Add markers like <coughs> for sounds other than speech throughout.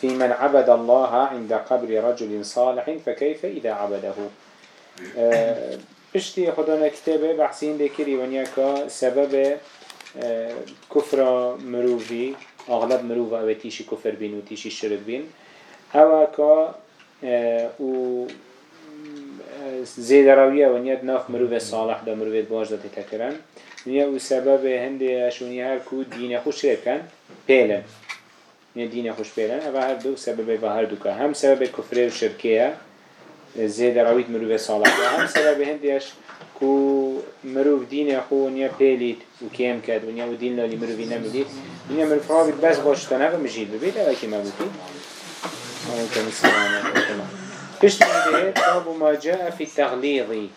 في من عبد الله عند قبر رجل صالح فكيف إذا عبده؟ بشتي خدانا كتابة بحسين ذكري ونياكا سبب كفر مروفي أغلب مروفة أو تيشي كفر بين و تيشي شرك بين أو كا و زيد روية ونيا ناف مروفة صالح دا مروفة باش دا تتكرن ونيا و سبب هندي أشوني هر كو دين خوش شركن بيلن يعني دين خوش بيرن أبا هر دو سبب بهر دوكا هم سبب كفر و شركية زيد رويت مروف صالح هم سبب هنديش كو مروف دين خو نيا بيليت وكيم كاد ونيا ودين لالي مروفي نمليت ونيا مروف رابط بس باشتنا فمجيد ببيت ألا كما بوكي عليكم السلام عليكم فيش نبيه باب ما جاء في التغليظ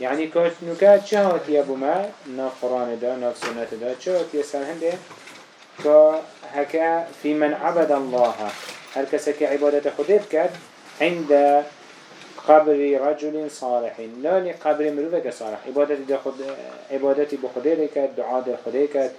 يعني نكات شهوت يا ابو ما ناف قرآن دا ناف سنة دا شهوت يسال هنده فهكا في من عبد الله. هل كسك عبادة خدير كد عند قبر رجل صالح. لا لقبر مروفك صالح. عبادتي خد عبادتي بخدير كد دعاء در خدير كد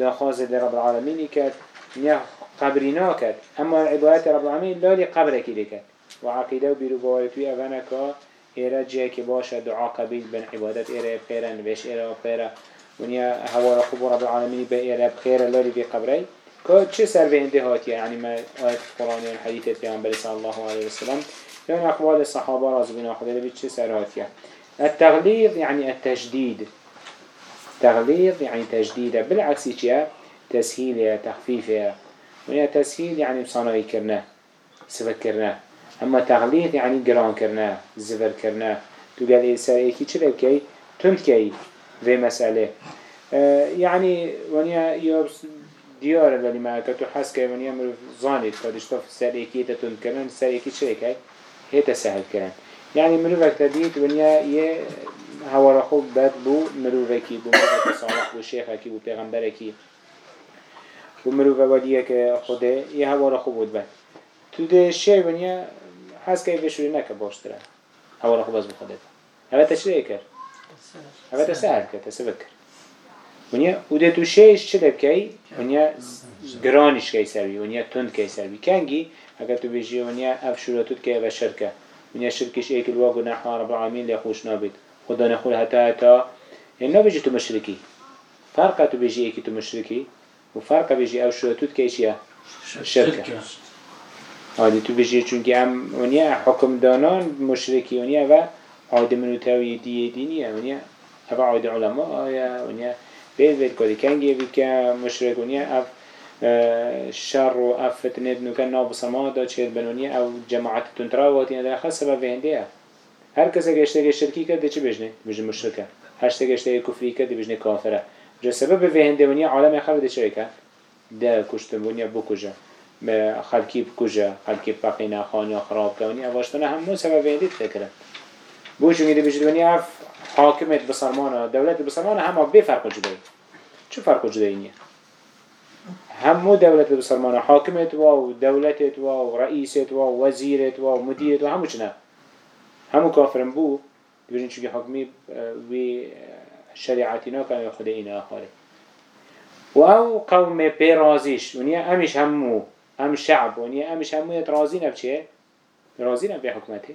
دخواز در رب العالمين كد نيا قبرنا كد أما عبادة رب العالمين لا لقبرك لكد وعقيدة وبربواتي أغنكا إيرا جيك باشا دعاء قبيل بن عبادت إيرا بخيرا بيش إيرا بخيرا ونيا هوا رخوب رب العالمين بإيرا بخيرا لولي في قبري چه سر به هاتي يعني ما آيات القرآن والحديث البيغمبر صلى الله عليه وسلم يعني أقوال الصحابة رازقين أخذ لبي چه سر هاتي التغليظ يعني التجديد تغليظ يعني تجديد بالعكس چه تسهيل تخفيف ونيا تسهيل يعني بصناعي كرنا سفر كرنا اما تغليظ يعني جران كرنا زفر كرنا تو قال إيه سر إيكي چه لبكي تند كي في مسألة آه يعني ونيا يوبس ديار اللي معك تو حس كي ونيا مروف زانيت قدش تف سر إيكي تتون كرن سر چه لكي هي تسهل كرن يعني مروفك تديت ونيا يه هوا رخوب بد بو مروفكي بو مروفك صالح بو شيخكي بو پیغمبركي بو مروفك وديك خوده يه هوا رخوب بود بد. تو ده شي ونيا حس كي بشوري نكا باشتره هوا رخوب بس بخوده هوا تشريه هوا تسهل كر تسبب كر ونیا وده تو شیش چه لبکی ونیا گرانش کی سروی ونیا تند کی سروی کنگی اگر تو بیشی ونیا اف شروطت که و شرکه ونیا شرکش ایک الواقع نحو رب العالمین لی خوش نابید خدا نخول حتا حتا این نبیجی تو مشرکی فرقه تو بیشی ایکی تو مشرکی و فرقه بیشی اف شروطت که ایشیه شرکه عادی تو بیشی چونکه ام ونیا حکم دانان مشرکی ونیا و عادی منو تاوی دیه دینیه ونیا اف عادی علماء آیا ونیا بيت بيت كودي كان جيبي كمشرك ونيا أف شر وأف فتنة نوكان ناب سما دا تشير بنونيا أو جماعة تنترا واتينا دا خاص سبب هندية هر کسی که اشتگی شرکی کرد چی بجنه؟ بجنه مشرکه اشتگی اشتگی کفری کرد بجنه کافره جو سبب به هنده ونیا عالم خرد چه کرد؟ ده کشتن ونیا بکجه خلکی بکجه خلکی بقینا خانیا خراب کنی اواشتنه همون سبب هنده تکره بوچون میده بجنه ونیا اف حاکمت بسرمانه دولت بسرمانه همه بفرق جدایی. چه فرق جدایی نیه همو دولت بسرمانه حاکمت و دولتت و رئیست و وزیرت و مدیرت و همو چنه همو کافرن بو. ببینید چونکه حاکمی وی شریعتی ناکن یا خود این آخاره و او قوم پیرازیش. ونیا امش همو ام شعب. ونیا امش همو يترازي نبچه رازي نب حكمته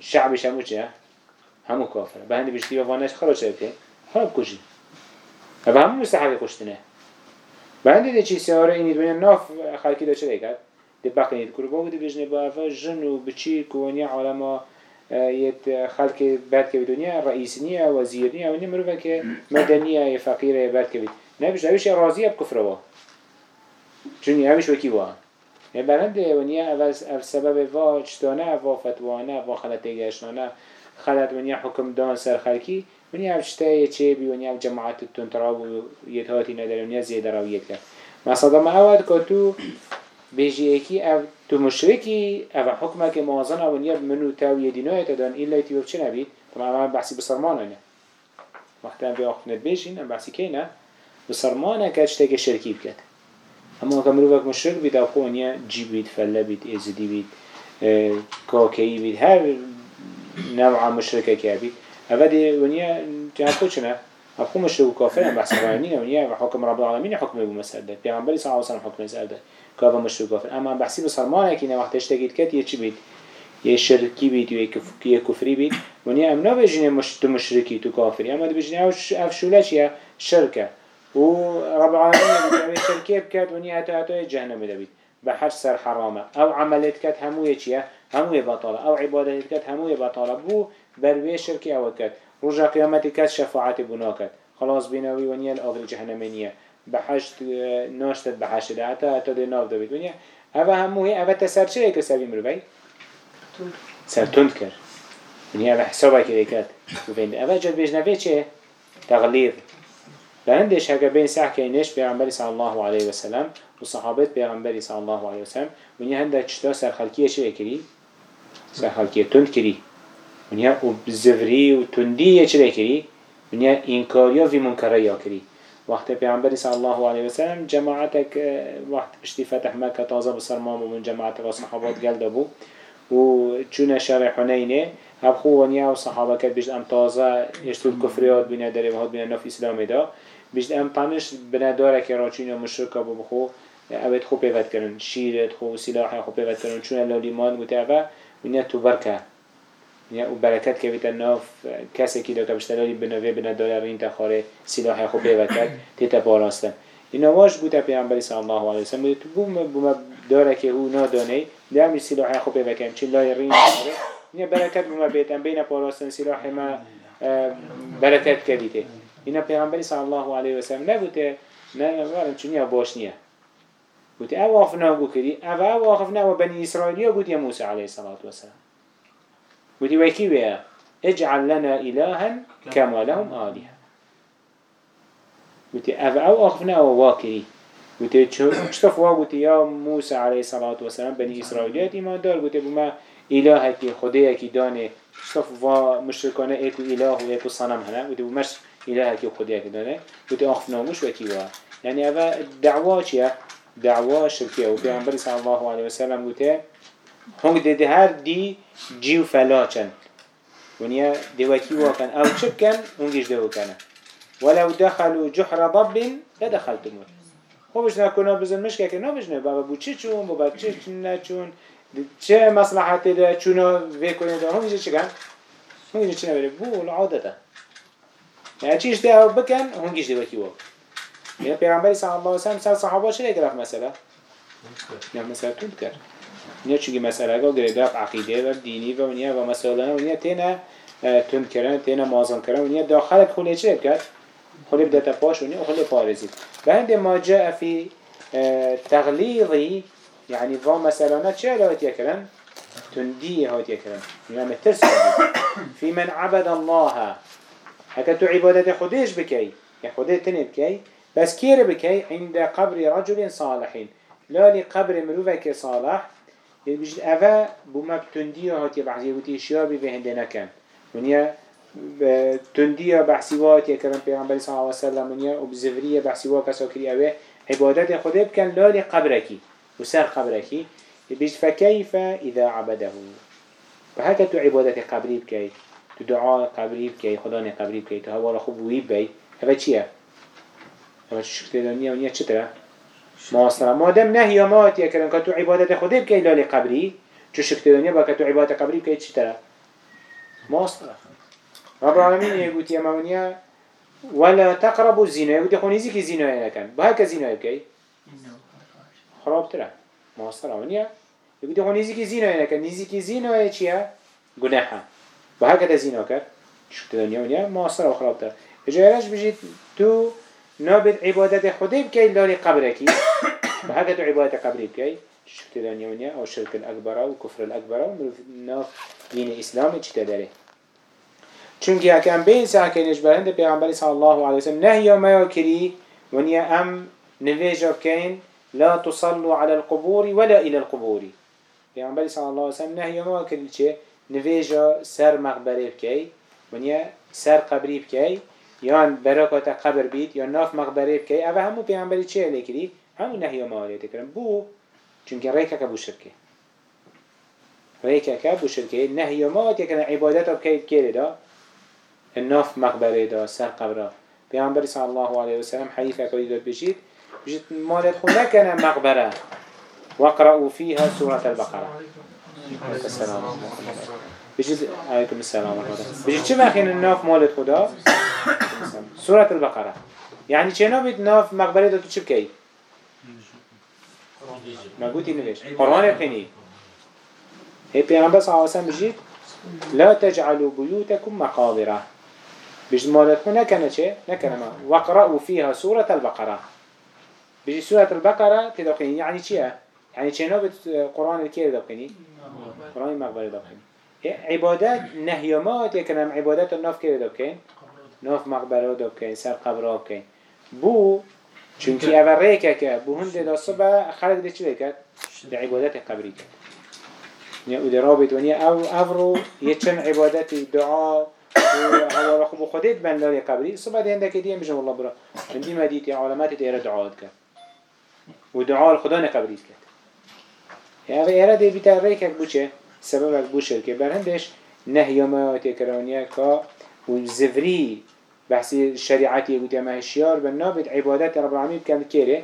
شعبش همو چه همو کافره. به هندی بشتی و وانش خلاص خوب خراب کجی و همون مستحق کشتنه. به هندی ده چی سیاره اینید بینه ناف خلکی ده چه کرد ده بقینید کرو. باگو ده بجنه با افا جن و بچی کوانی عالما یت خلک بد که دنیا رئیس نیا وزیر نیا و نیه مروفه که مدنیه فقیره بد که بید. نه بجنه اویش راضیه بکفر با. چون اویش وکی با. برند ونیا اول سبب وا چتانه وا فتوانه وا خلطه خلط ونيا حكم دان سر خلقي ونيا أبشته چه بي ونيا جماعت تنتراب يتهاتي ندر ونيا زيادة راويت كر ما صدام أود كتو بيجي اكي أو تو مشركي أو حكمك موازنه ونيا منو تاوية دينوية تدان إلا يتيوب چه نبيد طبعا ما بحثي بسرمانه وقتا بي آخفنت بيشين ام بحثي كينا بسرمانه كاتشتاك شركي بكت اما كمروفك مشرك بيد أو قوانيا جي بيد فلا بيد ازدي بيد كاكي بيد هر نوع مشرکه که بی اولی ونیا جهت کوچنه اخو خب مشرک و کافر هم بحث معنی ونیا و حکم رب العالمین حکم ابو مسعد. پیامبر صلی الله علیه و سلم حکم زرد. کافر مشرک کافر. اما بحثی بسیار بسرمانه که نه وقتش تگید کرد. یه چی بید یه شرکی بید و یه کفری بید ونیا امنا بجنه مش تو مشرکی تو کافری. اما بجنه اوش افشولش یه شرکه. و رب العالمین شرکی بکرد ونیا حتی حتی جهنم دبید بحج سر حرامة أو عملت كات هموية چيا هموية بطالة أو عبادت كات هموية بطالة بو بروي شركه أو كات رجع قيامت كات شفاعت بناكت خلاص بينوي ونيا الأغل جهنمينية بحشت ناشتت بحشت هتا هتا دي ناف دبيت ونيا أبا هموية أبا تسر چه ايك سبي مروي سر تند كر ونيا أبا حسابك ايكات وفين أبا جد بيجنوي چه تغليظ لهندش هكا بين سحكي نش بيغنبري صلى الله عليه وسلم و صحابت پیغمبری صلی الله علیه و وسلم منی هنده چتا سرخلکیه چه کری؟ سرخلکیه تند کری. منی او زوری و تندیه چه کری؟ منی انکاریا وی منکره یا کری. وقت پیغمبر صلی الله علیه و سلم جماعتک وقت اشتی فتح مکه تازه بسر و من جماعت و صحابات گلده بو و چون شرح حنینه هم خو و نیا صحابه کرد بیشت ام تازه یشتود کفریات بینه داره و هاد بینه نف اسلام دا. بیشت ام پنش بینه داره که راچین و مشرکه بو بخو. اوید خو پیوت کرن شیرت خو سلاح خو پیوت کرن چون لالیمان متعبه ونیا تو برکه ونیا و برکت که بیت ناف کسی که دکتر بشتلالی بنوی بنا داره این تخاره سلاح خو پیوت کرد تیتا پاراستن اینا واش بوده پیامبری صلی الله علیه و سلم. تو بوم بوم داره که او نادانه. دمی سلاح خو پیوت کرد. چه لای رین اینا برکت بوم بیتن بین پاراستن سلاح ما برکت کردیته اینا پیامبری صلی الله علیه و سلم نبوده. نه وارن چونیا باش نیه. قلت أو وافنا بكري أو أو وافنا وبني إسرائيل قلت يا موسى عليه الصلاة والسلام قلت ويكي بيا اجعل لنا إلها كما لهم آلهة. قلت أو أو وافنا وواكري قلت اشتف قلت يا موسى عليه الصلاة والسلام بني إسرائيل إيمان دار قلت بما إلهك خديك داني اشتف مشركانه ايكو إله وإيكو صنم هنا قلت بمش إلهك خديك داني قلت أخفنا مش وكي يعني أو دعوة دعوة شركية وبيعنبري صلى الله عليه وسلم قلت هنگ ده هر دي جيو فلاچن ونيا دوكي وكان أو چبكن هنگش دو كان ولو دخلوا جحر ضب لدخلتموه. خو بجنا كنا بزن. مشكا كنا بجنا بابا بو چه چون؟ بابا چه چون چه مصلحت ده؟ چونو وی کنه ده؟ هنگش چه کن؟ هنگش چه نبره؟ بو العادة ده يعني چيش ده بكن هنگش دوكي وكان يا پیغمبر صلی الله علیه و سلم سر صحابه چه گرفت مسئله؟ نه مسئله تون کرد نه چونکه مسئله گا گرفت عقیده و دینی و ونیا و مسئله ونیا تینا تون کردن تینا مازن کردن ونیا داخل خونه چه کرد؟ خلی بدت پاش ونیا خلی پارزید به هند ما جاء في تغليظي يعني ضا مثلا چه هات يكرن تندي هات يكرن يعني ترس <coughs> في من عبد الله. هكا تو عبادة خديش بكي يا خديش تني بكي بس كير بكي عند قبر رجل صالح. لا لقبر مروفك صالح. بجد أفا بما بتندية هاتي بحثي وتي شيابي في هندنا كان ونيا تنديه بحثيوات يا كلام پیغمبر صلى الله عليه وسلم. ونيا وبزفرية بحثيوات كساكري أوه عبادات خده بكن لا لقبرك وسر قبرك بجد فكيف إذا عبده. فهكا تو عبادات قبري بكي. تو دعاء قبري بكي. خداني قبري بكي. تو هوا ويب بي. هذا چيه؟ اما شکر دنیا و نیا چطوره؟ ماسترا مادم نهی ما اتیا کردن که تو عبادت خودی بکی لالی قبری. چو شکر دنیا با که تو عبادت قبری بکی چطوره؟ ماسترا رب العالمین یه گوتی اما ونیا ولا تقربوا الزنا. يقول يخوني زيك زنا ينكن بهاك زنا يبكي خراب ترى ما صار ونيا يقول يخوني زيك زنا ينكن نزيك زنا يشيا جناحة وهكذا زينا كر شفت دنيا ونيا معاصرة وخرابتها إجارش بجيت تو نابد عبادة خدي بكي لالي قبركي <coughs> وهكذا عبادة قبري بكي شفت دنيا ونيا أو الشرك الأكبر أو الكفر الأكبر أو ناف دين الإسلام إيش تدري چونکی اکم بین ساکنش برند پیغمبری صلی الله علیه وسلم نهی ما یکری ونیا ام نویجا کن لا تصلوا على القبور ولا إلى القبور. پیغمبری صلی الله علیه وسلم نهی ما یکری چه؟ نویجا سر مقبره بکی ونیا سر قبری بکی یان برکات قبر بید یا ناف مقبره بکی اوه همو پیغمبری چه لیکری همو نهی ما آلیت کرن بو چونکه ریکا که بو شرکه ریکا که بو شرکه نهی ما آلیت کرن عبادت بکی بکی دا الناف مقبره دا سر قبره پیامبر صلی الله علیه و سلم حدیث اکادی داد بجید بجید مالت خو نکنه مقبره وقرأوا فيها سورة البقرة السلام بجد عليكم السلام ورحمة الله. بجد چه وقت الناف مالت خدا؟ سورة البقرة. يعني چه نابد ناف مقبره دا تو چه بكي ما قلتي نوش قرآن بخيني هي پیغمبر صلى الله عليه وسلم بجد لا تجعلوا بيوتكم مقابره. بيجي مالتكم نكنا چه؟ نكنا ما. وقرأوا فيها سورة البقرة. بيجي سورة البقرة تدقيني يعني چيه؟ يعني چه نوبت قرآن الكير دقيني؟ قرآن المقبرة دقيني عبادت نهی ما آتی عبادت ناف که دب کن ناف مقبره دب کن سر قبره کن. بو چونکی اول ریکه که بو هند دا صبح خلق ده چی کرد؟ ده عبادت قبری کرد. نه او ده رابط نیا او افرو یه چن عبادتی دعا و خوب خودت بندار قبری. صبح دیگه که دیم بجم الله برا. من دیم دیتی علامات دیر دعا کرد. و دعا خدا نقبری کرد. یه اول ده بیتر ریکه بو چه؟ سبب بو شرکه برهندش نهی مایات تکرانیه که و زفری بحثی شریعتی بود یا مهشیار به نابد عبادت رب العالمین بکند کره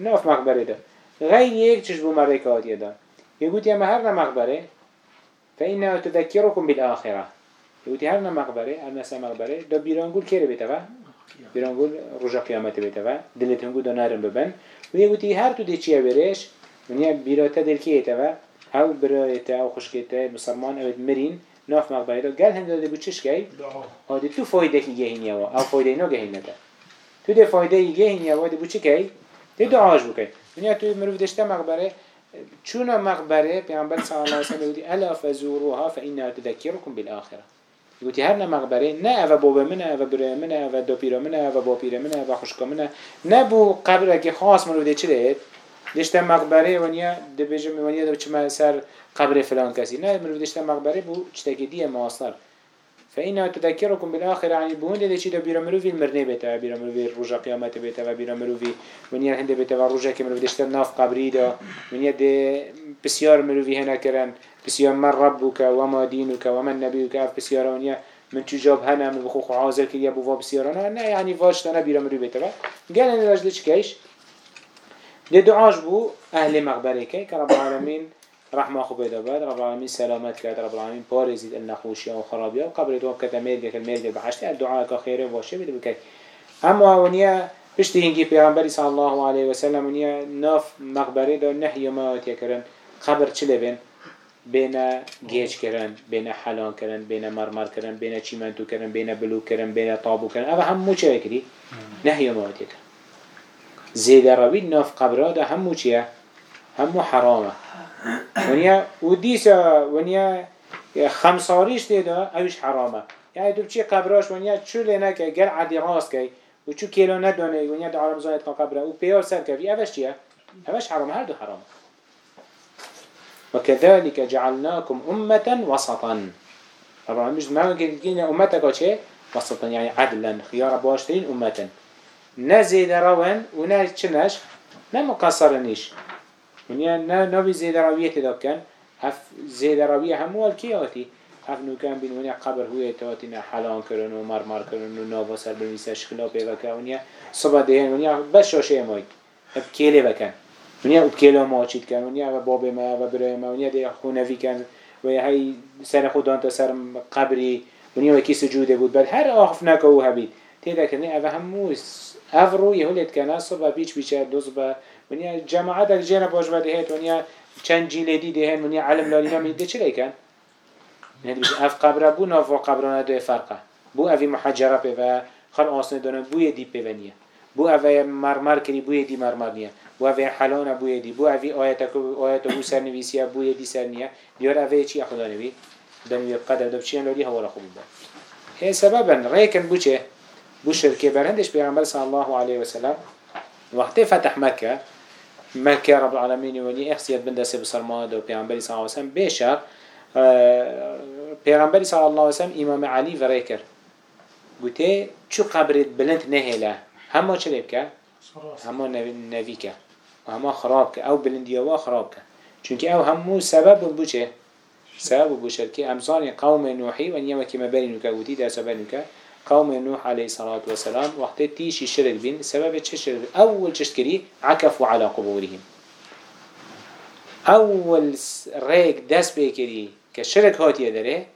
ناف مقبره ده غیر یک چش بو مرده که ده يقول يا کن مقبرة آخره. تذكركم بالآخرة. هر هرنا مقبرة هرنا مقبره مقبرة دو بيرانقول كيري بيتوا بيرانقول رجا قيامته بيتوا دلتهم قدو نارن ببن گوتی هر تو دي چیه برش ونيا بیراته دل که او تا او خشکیت مسلمان اوید مرین ناف مقبره دا گل هم داده بود چش گی؟ ده تو فایده که گه این یوا او فایده اینا گه این نده. تو ده فایده گه این یوا ده بود چی گی؟ ده دعاش بکن. دنیا تو مروف دشته مقبره چون مقبره پیامبر صلی الله علیه و بودی الا فزوروها کن تذكركم بالاخره گفتی هر نه مقبره نه او باب منه او برای منه او دو پیرا منه او با پیرا منه او خوشکا منه. نه بو قبره که خاص مروف ده دهید؟ دشته مقبره ونیا ده بجم ونیا ده چما سر قبر فلان کسی نه منو دشته مقبره بو چتاکی دیه مواصل فإنها تذكركم بالآخرة يعني بهون ده چی ده بیرا مروفی المرنه بیتا بیرا مروفی رجا قیامت بیتا و بیرا مروفی ونیا هنده بیتا و رجا که مروفی دشته ناف قبری ده ونیا ده بسیار مروفی هنا کرن بسيار من ربك وما دينك ومن نبيك اف بسيار ونيا من تجاب هنا من بخوخ عازل كي يبو فا بسيارنا نه يعني فاش تنا بيرا مري بيتبا قال أنا لاجل كيش دي دعاش بو أهل مغبري كي كرب العالمين رحمة خو بيدا بعد رب العالمين سلامات كات رب العالمين بارزيد النخوشيا وخرابيا وقبل دواب كتا ميرجا كالميرجا بحشت الدعاء كخير واشي بيدا بكي. أما ونيا پشتی هنگی پیغمبری صلی الله علیه و سلم ونیا ناف مقبره دا نهی ما تیکرن خبر بین بین گیج کردن بین حلان کردن بین مرمر کردن بین چیمنتو کردن بین بلو کردن بین طابو کردن اوه همو چه کری؟ نهی مواد کردن زیده روی ناف قبره ده همو چیه؟ همو حرامه ونیا و دیسا ونیا خمساریش دیده اوش حرامه یعنی تو چی قبراش ونیا چو لینه که گر عدی راست که و چو کیلو ندانه ونیا ده عالم زاید قبره و پیار سر که اوش چیه؟ اوش حرامه هر دو حرامه وكذلك جعلناكم أمة وسطا. طبعا مش ما قلنا أمتك چه وسطا يعني عدلا. خيار باشترين أمة نزيد روان ونا چنش نمقصرنيش يعني نبي زيد روية تدكن هف زيد روية همو الكياتي هف نو كان بين ونيا قبر هو تواتينا حلان كرن ومرمر كرن ونوفا سر بنويسا شخلا بيبكا ونيا صبا دهن ونيا بس شوشي ماي بكيلي بكن ونیا ابکیلا ما چیت کن. ونیا و باب ما و برای ما. ونیا دی خونوی کن. و هی سر خودان تا سر قبری. ونیا و کی سجوده بود. بعد هر آخف نکو هبید. تیدا کنی اوه هموس افرو یهولت کنه صبح بیچ بیچه دوز با ونیا جماعت اک جینا باش بده هیت ونیا چند جیل دی دهن ونیا علم لالینا میده چه لیکن يعني بيش اف قبره بو نافو قبرانه دو فرقه بو اوی محجره پی و خل آسنه دانن بوی دی پیونیه بو اوی مرمر کری بوی دی مرمر نیه بو اوی حلانه بوی دی بو اوی آیت بو سر نویسیه بوی دی سر نیه دیار اوی چی خدا نوی دنوی قدر دو بچیان لولی هوا خوب با هی سببا ریکن بو چه بو شرکه برندش پیغمبر صلی الله علیه وسلم. وقتی فتح مکه مكة رب العالمين وني اخسيت بنده سي بسرماد و پیغمبری صلی الله علیه وسلم بشر پیغمبری صلی الله علیه وسلم امام علی وريكر گوته چو قبرت بلند نهله؟ همه چه که و همه خراب که أو بلندی و خراب که چونکه أو همو سبب بو سبب بو شرکه امثال قوم نوحی و نیمه که مبرینو که گوتی در سبب که قوم نوح عليه الصلاة والسلام وقت تيشي شرك بين سبب چه شرك أول تشتكري عكفوا على قبورهم. أول ريك دس بيكري كشرك هاتي داره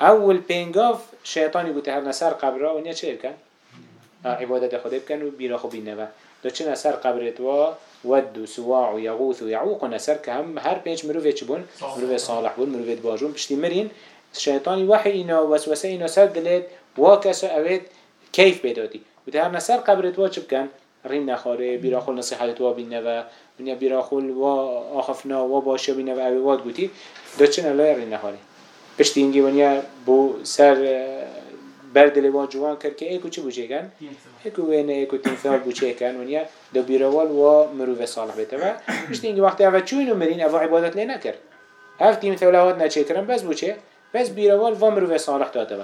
أول پنگاف شیطانی گوته هر نسر قبره و نیا چه کن؟ عبادت خدا بکن و بیرا خوبی نوه دو چه نسر قبرت و ود و سواع و یغوث و یعوق و نسر که هم هر پنج مروفه چه بون؟ مروفه صالح بون مروفه باجون پشتی مرین. شیطانی وحی اینا وسوسه اینا سر دلت. و کسا اوید کیف بیدادی گوته هر نسر قبرت و چه بکن؟ رین نخاره بیرا خول نصیحت و بین نوه ونیا بیرا خول و آخفنا و باشه بین نوه اوید گوتی. دو چه نلای رین نخاره پشتی اینگی ونیا بو سر بردل و جوان کرد که ایکو چی بوچه کن؟ ایکو وینه ایکو تنفال بوچه کن ونیا دو بیروال و مروف صالح بیتا و پشتی اینگی وقتی اوه چوینو مرین اوه عبادت لی نکر هف تیم ثولهات نچه کرن بس بوچه؟ بس بیروال و مروف صالح داده و.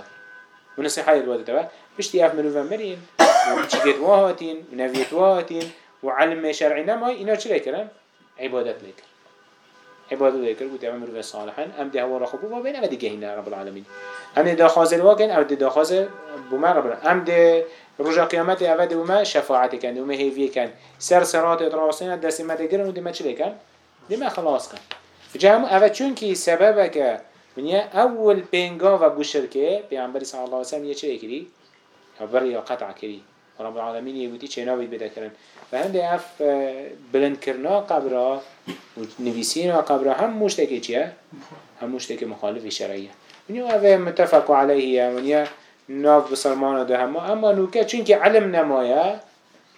و نصیحه داده و پشتی اف مروف مرین و چیگت واهاتین و نویت واهاتین و علم شرعی نمای اینا چی لیکرن؟ عبادت لیکر عبادة ذكر قلت أمر في الصالحين أم ده هو رخبو وبين أم ده هنا رب العالمين. أم ده خازل واقن أم ده خازل بما رب العالمين. أم ده رجع قيامت أبد وما شفاعتي كان وما هي كان. سر سرات إدراسين دست ما تقرن ودي ما شلي كان. دي ما خلاص كان. جام أبد چونكي سببك من أول بينغا وبشركة بيعمر صلى الله عليه وسلم يشري كري أبر يا قطع كري رب العالمين يقولي شنو بيبدأ كرن فهند اف بلند کرنا قبره و قبره هم مشتکی چیه؟ هم مشتکی مخالف شرعیه. ونیا آوه متفق علیه ونیا ناف بسرمان ده هم. اما نوکه چونکه علم نمایه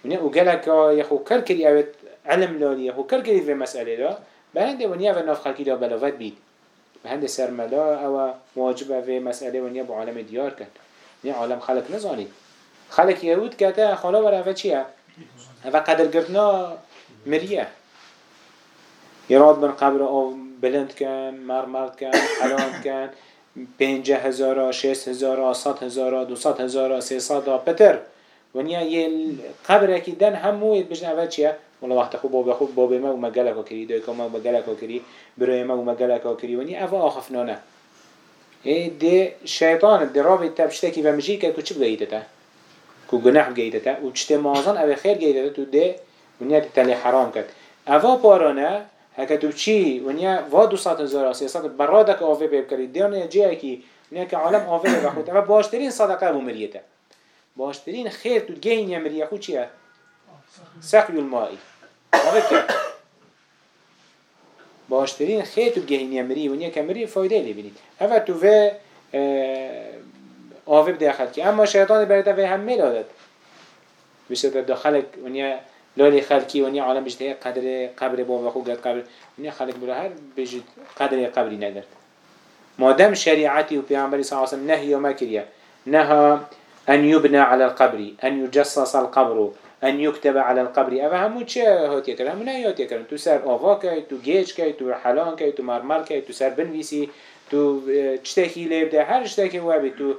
ونیا أو گلک یخو کر کری آوه علم لانی یخو کر کری في مسئله دا بهنده ونیا و ناف خلقی دا بلاوت بید. بهنده سرملا او واجب في مسئله ونیا با عالم دیار کن ونیا عالم خلق نزانید خلق یهود کته خالا برای چیه؟ هذا قدر قرتنا مريه يراد من قبر او بلند كان مرمرد كان حلان كان پنجه هزارا شیست هزارا صد هزارا دو صد هزارا سی صد پتر. ونیا یه قبر اکی دن همو ید بجن اول چیه؟ والله وقت خوب بابا خوب بابا ما وما قلقا كري دويكا ما وما قلقا كري بروي ما وما قلقا كري وني أفا آخفنا نه إيه دي شيطان دي رابط تبشتكي ومجيكا كو چه بغيتتا کو گناه گیده تا و چته مازن أو خیر گیده تو ده ونیا تلی حرام کرد اوا پارانه هکه تو چی ونیا وا دو سات هزار سیاست براده که آفه پیب کردی دیانه جایی که ونیا که عالم آفه به خود اما باشترین صدقه بو مریته تو خود المائی آفه کرد باشترین خیر تو گین یا مریه ونیا که مریه فایده لی بینید اما تو و آوه بده خلقی اما شیطان برای تا هم میدادد بشه داخل ونیا لالی خلقی ونیا عالم بجده قدر قبر بابا خود قد قبر. ونیا خلق بلا هر بجد قدر قبری ندارد. مادام شريعتي وبيعمل صلى الله عليه وسلم نهي وما كريا نهى أن يبنى على القبر أن يجصص القبر. أن يكتب على القبر أفا همو چه هاتي كرن همو نهي هاتي كرن تو سر آفا كي تو گيج كي تو حلان كي تو مرمر كي تو سر بنويسي تو چتکی لیب ده هر چتکی وابی تو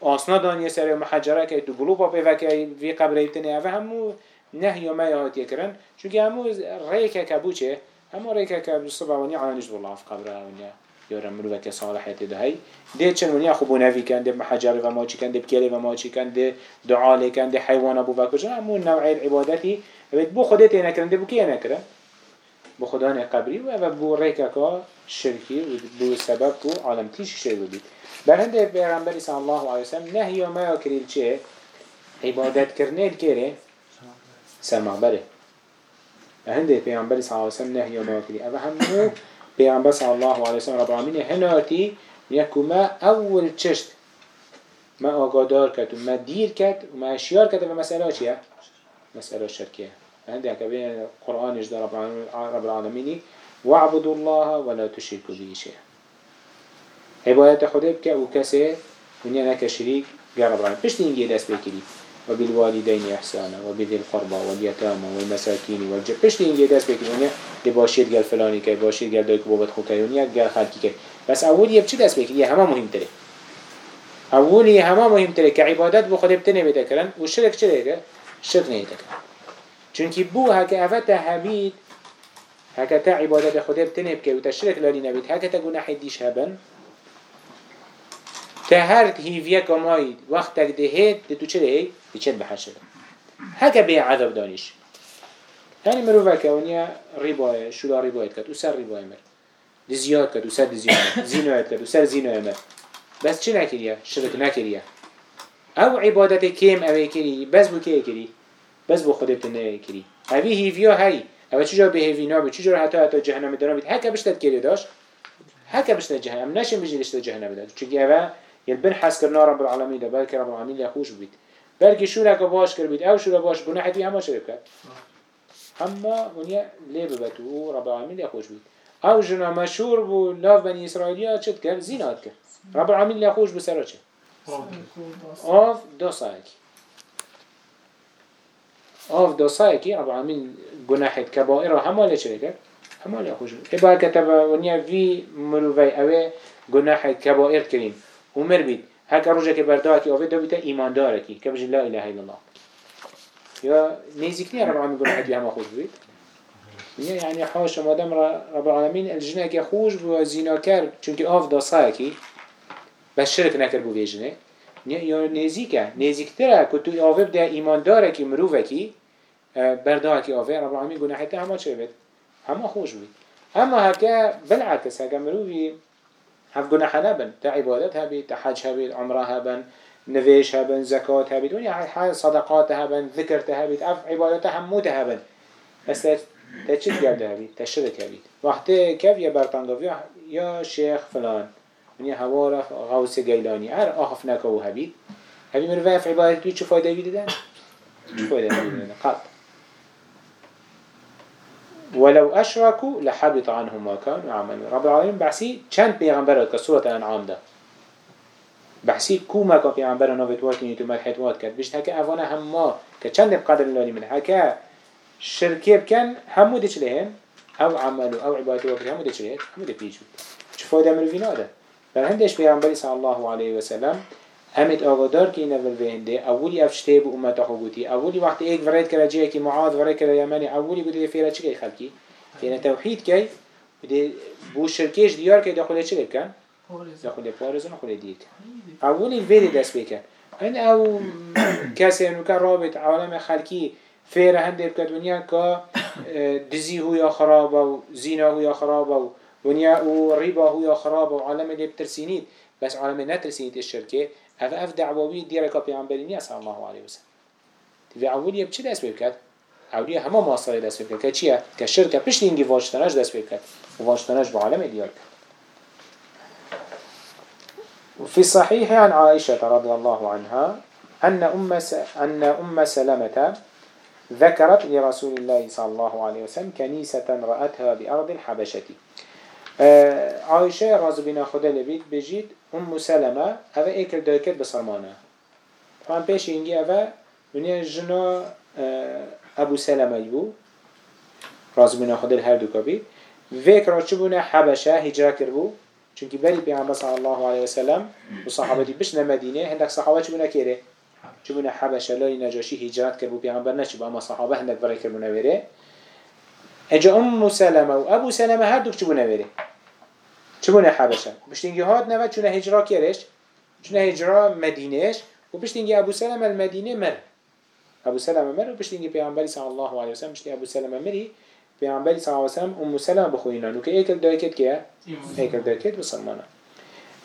آسنا دانی سر محجره که تو گلوبا پیوه که وی قبره تنه اوه همو نهی و ما یهاتی کرن. چونکه همو ریکه که بوچه. همو ریکه که صبح ونیا عانش بالله في قبره ونیا يورا مروه که صالحیت ده هی. ده چن ونیا خوبو نوی کن ده محجره و ما چی کن ده بکلی و ما چی کن ده دعا لی حیوان ابو بکر. همو نوع عبادتی بو خودت نکرن ده بو کی نکرن بو خدان قبری و بو ریکه که شركي و سبب و عالم. تيش شيء بيت بل هنده پیغمبری صلی الله علیه وسلم نهی ما یکریل چه عبادت کرنه کره سر مقبره هنده پیغمبری صلی الله علیه وسلم نهی ما یکریل اوه همو پیغمبر صلی الله علیه وسلم رب العالمین هناتی يكو ما أول تشت ما آقادار كت وما دير كت وما أشيار كت مسألة چيا مسألة شركية عندك بين القرآن يجد رب العالمين واعبدوا الله ولا تشركوا به شيئا عبادت خدا بك وكسي ونيا نك شريك قرب العالمين بيش تنجي دست بكري وبالوالدين احسانا وبذي القربى واليتامى والمساكين والجار پشت این یه دست بکنی اونیا دی باشید گل فلانی که باشید گل دایک بابت خو که اونیا گل خلکی که. بس اول یه چی دست بکنی یه همه مهمتره. اول یه همه مهمتره که عبادت بو خود بتنه بده کرن و شرک چه دیگه شرک نیده کرن چونکی بو هک افت حمید هک تا عبادت خود بتنه بکه و تا شرک لالی نبید. هک تا گناح دیش هبن. که هر هیف یک وقت تک دهید ده تو چره هی؟ چه به حشره. هکه به عذاب دانیش. یعنی مروفه که ریبای ریبایه شولا ریبایت کد و سر ریبای مر دی زیاد کد و سر دی زیاد زینویت کد و سر زینویه مر بس چه نکریه؟ شرک نکریه. او عبادت کم اوه کری بس بو که کری؟ بس بو خودت نه کری. اوی هیویه هی اوه چجا به هیوی نابی چجا حتی حتی جهنم دانا بید. هکه بشتت کری داشت؟ هکه بشتت جهنم. نشه بجیدشت جهنم داد چون يلبن حس كرنا رب العالمين ده بلكي رب العالمين يخوش بيت بلكي شو لك باش كر بيت أو شو باش گناه دي هما شرب كات اما ونيا ليه ببتو رب العالمين يخوش بيت أو جنا مشهور بو لاف بني اسرائيليا چت كر زينات كر رب العالمين يخوش بسرا چه آف دو سايكي آف دو سايكي رب العالمين گناه كبائر هما چه كر هما ليه خوش بيت إبا كتب ونيا في مروفي اوه گناه كبائر كريم روزه که برداشت کی آوید بیت ایمان داره کی که بجن لا اله الا الله. نیزیک نیه رب العالمین گناه دی همه خوش بید؟ يعني حاش مادام رب العالمين الجنة كي خوش بو زنا كر چونك آف داسا كي بس شرك نكر بو بيجنه یا نزیکه. نزیکتره که توی آوه بده ایمان داره که مروفه کی برده رب العالمین گناه تا همه چه بید؟ خوش بید. اما هکه بالعکس هکه مروفی هف گناه نبن. تا عبادت هبید تا حج هبید عمره هبن نویش هبن زکات هبید ونیا صدقات هبن ذکر هبید اف عبادت همو هبن. بس تا چی گرده هبید تا شرک هبید وقتی کف یا برطنگاوی یا شیخ فلان ونیا هوار غوث گیلانی هر آخف نکو هبید هبید مروه اف عبادت توی چه فایده بیدن؟ چه فایده بیدن؟ قط. ولو أشركوا لحبط عنهم ما كانوا يعملون. رب العالمين بحسي چند پیغمبر كسورة الأنعام ده بحسي كوما كا پیغمبر نوفت واتني تو مدحت وات كد بشت هكا أفانا هما كچند بقدر الله من هكا شركي بكن همو دي چلهن أو عملوا أو عبادة وكر همو دي چلهن همو دي بيجو چه فايدة مروفين ده بل هندش پیغمبر صلى الله عليه وسلم همت آگادار که اینه ولوینده اولی افشته بو امت بودی اولی وقت ایک ورد کرد جایی که معاذ ورد کرد یمنی اولی بودی فیرا چی که خلکی فیرا توحید کی بودی بو شرکش دیار که داخل چی بکن داخل پارزن خود دید اولی ویری دست بکن این أو کسی انو که رابط عالم خلکی فیرا هنده بکد ونیا که دزی هو یا خراب و زینا هو یا خراب و ونیا و ریبا هو یا خراب و عالم لیب ترسینید بس عالم نترسینید الشركة أف اف دعواوی دیره که پیامبری نیست الله علیه وسلم. تبي اولیه بچه دست بکرد اولیه همه ماصره دست بکرد که چیه؟ که شرکه پشت اینگی واجتناش دست بکرد و واجتناش با عالم دیار کرد وفي صحيح عن عائشة رضي الله عنها أن أم. أن أم سلمة ذكرت لرسول الله صلى الله عليه وسلم كنيسة رأتها بأرض الحبشة. عائشة رضي خدا لبيت بجيت ام سلمة هذا ايكل دايكت بسرمانه طبعا بيش ينجي هذا من جنا ابو سلمة يبو راز بنا خد الهر دو كبي فيك راچبونه حبشه هجرة كربو چونكي بري بيعمل صلى الله عليه وسلم وصحابتي بشنا مدينة هندك صحابة چبونه كيره چبونه حبشه لاي نجاشي هجرة كربو بيعمل نچب اما صحابة هندك بري كربونه ويره اجا ام سلمة و ابو سلمة هر دوك چبونه ويره چونه حبشه؟ بشتینگی هات نوید چونه هجرا کرش چونه هجرا مدینهش؟ و بشتینگی ابو سلم المدینه مر. ابو سلم مر و بشتینگی پیامبری صلی الله علیه و سلم بشتینگی ابو سلم مری پیامبری صلی الله علیه و سلم ام سلم بخوینا نو که ایکل دایکت که ایکل دایکت بسلمانا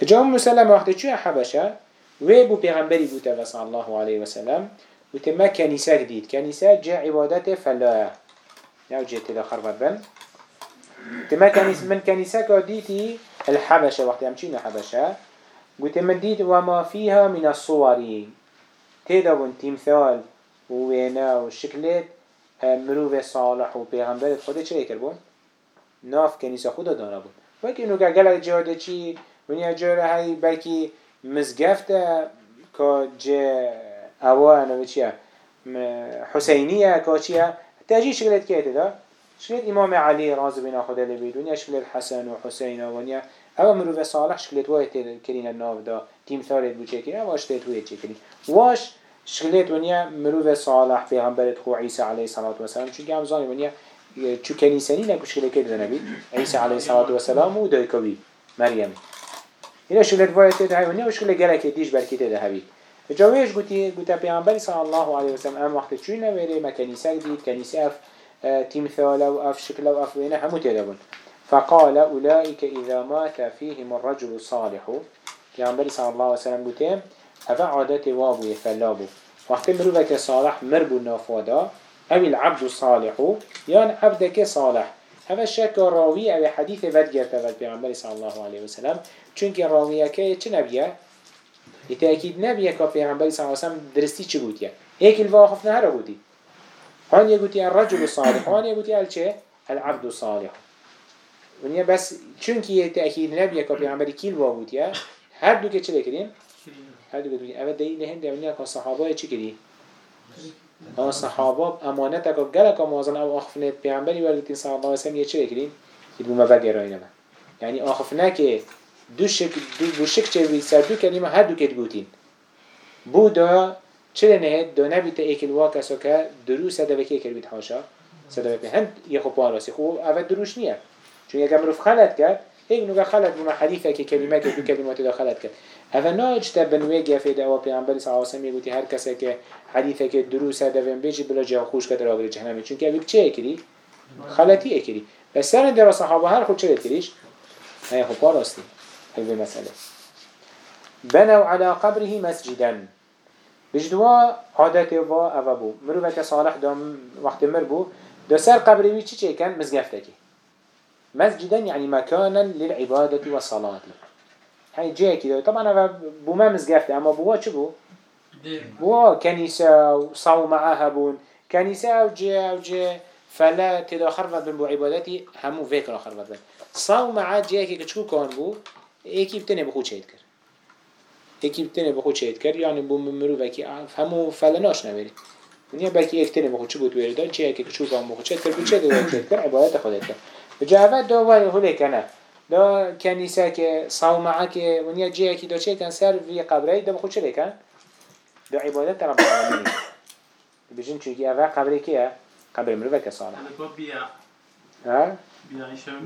جا ام سلم وقتی چونه حبشه؟ و بو پیغمبری بوده صلی الله علیه و سلم و تما کنیسه جدید کنیسه جا عبادت فلاح. یا جهت داخل بن. تما كنيس من كنيسة كديتي الحبشة وقت يمشينا حبشة قلت من ديت وما فيها من الصور تيدا بون تمثال ووينا وشكلت مروف صالح و پیغمبر خود چه کرد ناف کنیسه خود دانا اینو که گلک جاده چی ونیا جاره های بلکی مزگفته که جه اوانه چیه حسینیه که چیه تاجی شکلت که دا شكلت إمام علي راز بنا خدا دونیا، شكلت حسن وحسين وانيا أو مروف صالح شكلت واي كرين الناف دا. تيم ثالث بو چكرين أو اشتت واي واش شكلت وانيا مروف صالح بيغمبرت خو عيسى عليه الصلاة والسلام چونك هم ظاني وانيا چو كنيساني نكو شكلت كده نبي عيسى عليه الصلاة والسلام و مريم إلا شكلت واي تده و وانيا وشكلت غلق ديش بركي تده هاي جاویش گویی گویی پیامبری صلی الله علیه و سلم آن وقت چون نمیره مکانیسک دید کنیسه تمثال وأف شكل وأف وين همو تلبون فقال أولئك إذا مات فيهم الرجل الصالح. يعني صلى الله عليه وسلم قلتهم هذا عادة وابو يفلابو وقت مروفك صالح مربو النافودا أو العبد الصالح يعني عبدك صالح. هذا الشك راوي أو حديث ودجر تفد بيغمبر صلى الله عليه وسلم چونك راوية كي چه نبيه؟ يتأكيد نبيه كا بيغمبر صلى الله عليه وسلم درستي چه بوديه؟ هيك الواقف نهره بودي هان يقولي الرجل الصالح هان يقولي الچه العبد الصالح ونیا بس چونکی یه تأکید نبیه که پیامبری کیل وابودیه هر دو که چه کریم هر دو که اول دلیل هنده ونیا که صحابه چی کری آن صحابه امانت که گله که موازن او آخفنت پیامبری ولی صلی الله علیه و سلم یه چه کریم یدو مفگر رای نما یعنی آخفنه که دو شک دو دو شک چه وی سر دو کلمه هر دو که گوتین بودا چرا نه؟ دو نبیت ایکل واکس که سده وکی کرد حاشا. سده وکی هند یه خوب پاراسی خوب اول دروش نیه. چون یک امروف خلط کرد. هیچ نوع خلط بنا حدیثه که کلمه که دو کلمات دا خلط کرد. اول ناج تا بنوی گفه دا و پیامبر صلی الله علیه هر کسی که حدیثه که دروس سده ویم بیچی بلا جه خوش کرد را بری جهنمی. چون که چه کری خلطی اکری بس سر در صحابه هر خود چه کریش هی خوب پاراستی هی مسئله. بنوا على قبره مسجدا. بجدوا عادت و اوه بو. مروفك صالح دام وقت مر بو دو سر قبری وی چی چه کن؟ مسجدا يعني مكانا للعبادة والصلاة هاي جاي كده طبعا أنا بو ما مزقفته أما بوا شو بو؟ بوا كنيسة وصومعة بون. كنيسة وجا وجا فلا تدا خرفت بن بو عبادتي همو فيك را خرفت بن. صومعة جاي كده شو كان بو؟ ايكي بتنه بخود شهد كر یکی تنه بخو چهت کرد یعنی بوم مروفکی همو فلناش نمیری ونیا یعنی بلکی یک تنه به چه بود ویردان چه یکی کشور هم به چهت کرد بود چه دوید چهت کرد عبارت خودت کرد. و جهوت دا وای هلی کنه دا کنیسه که صومعه که ونیا جه یکی دا چه کن سر وی قبره دا بخو چه کن دا عبادت رب العالمین بجن چونکی اول قبره کیه؟ قبر مرو مروفک صالح ها؟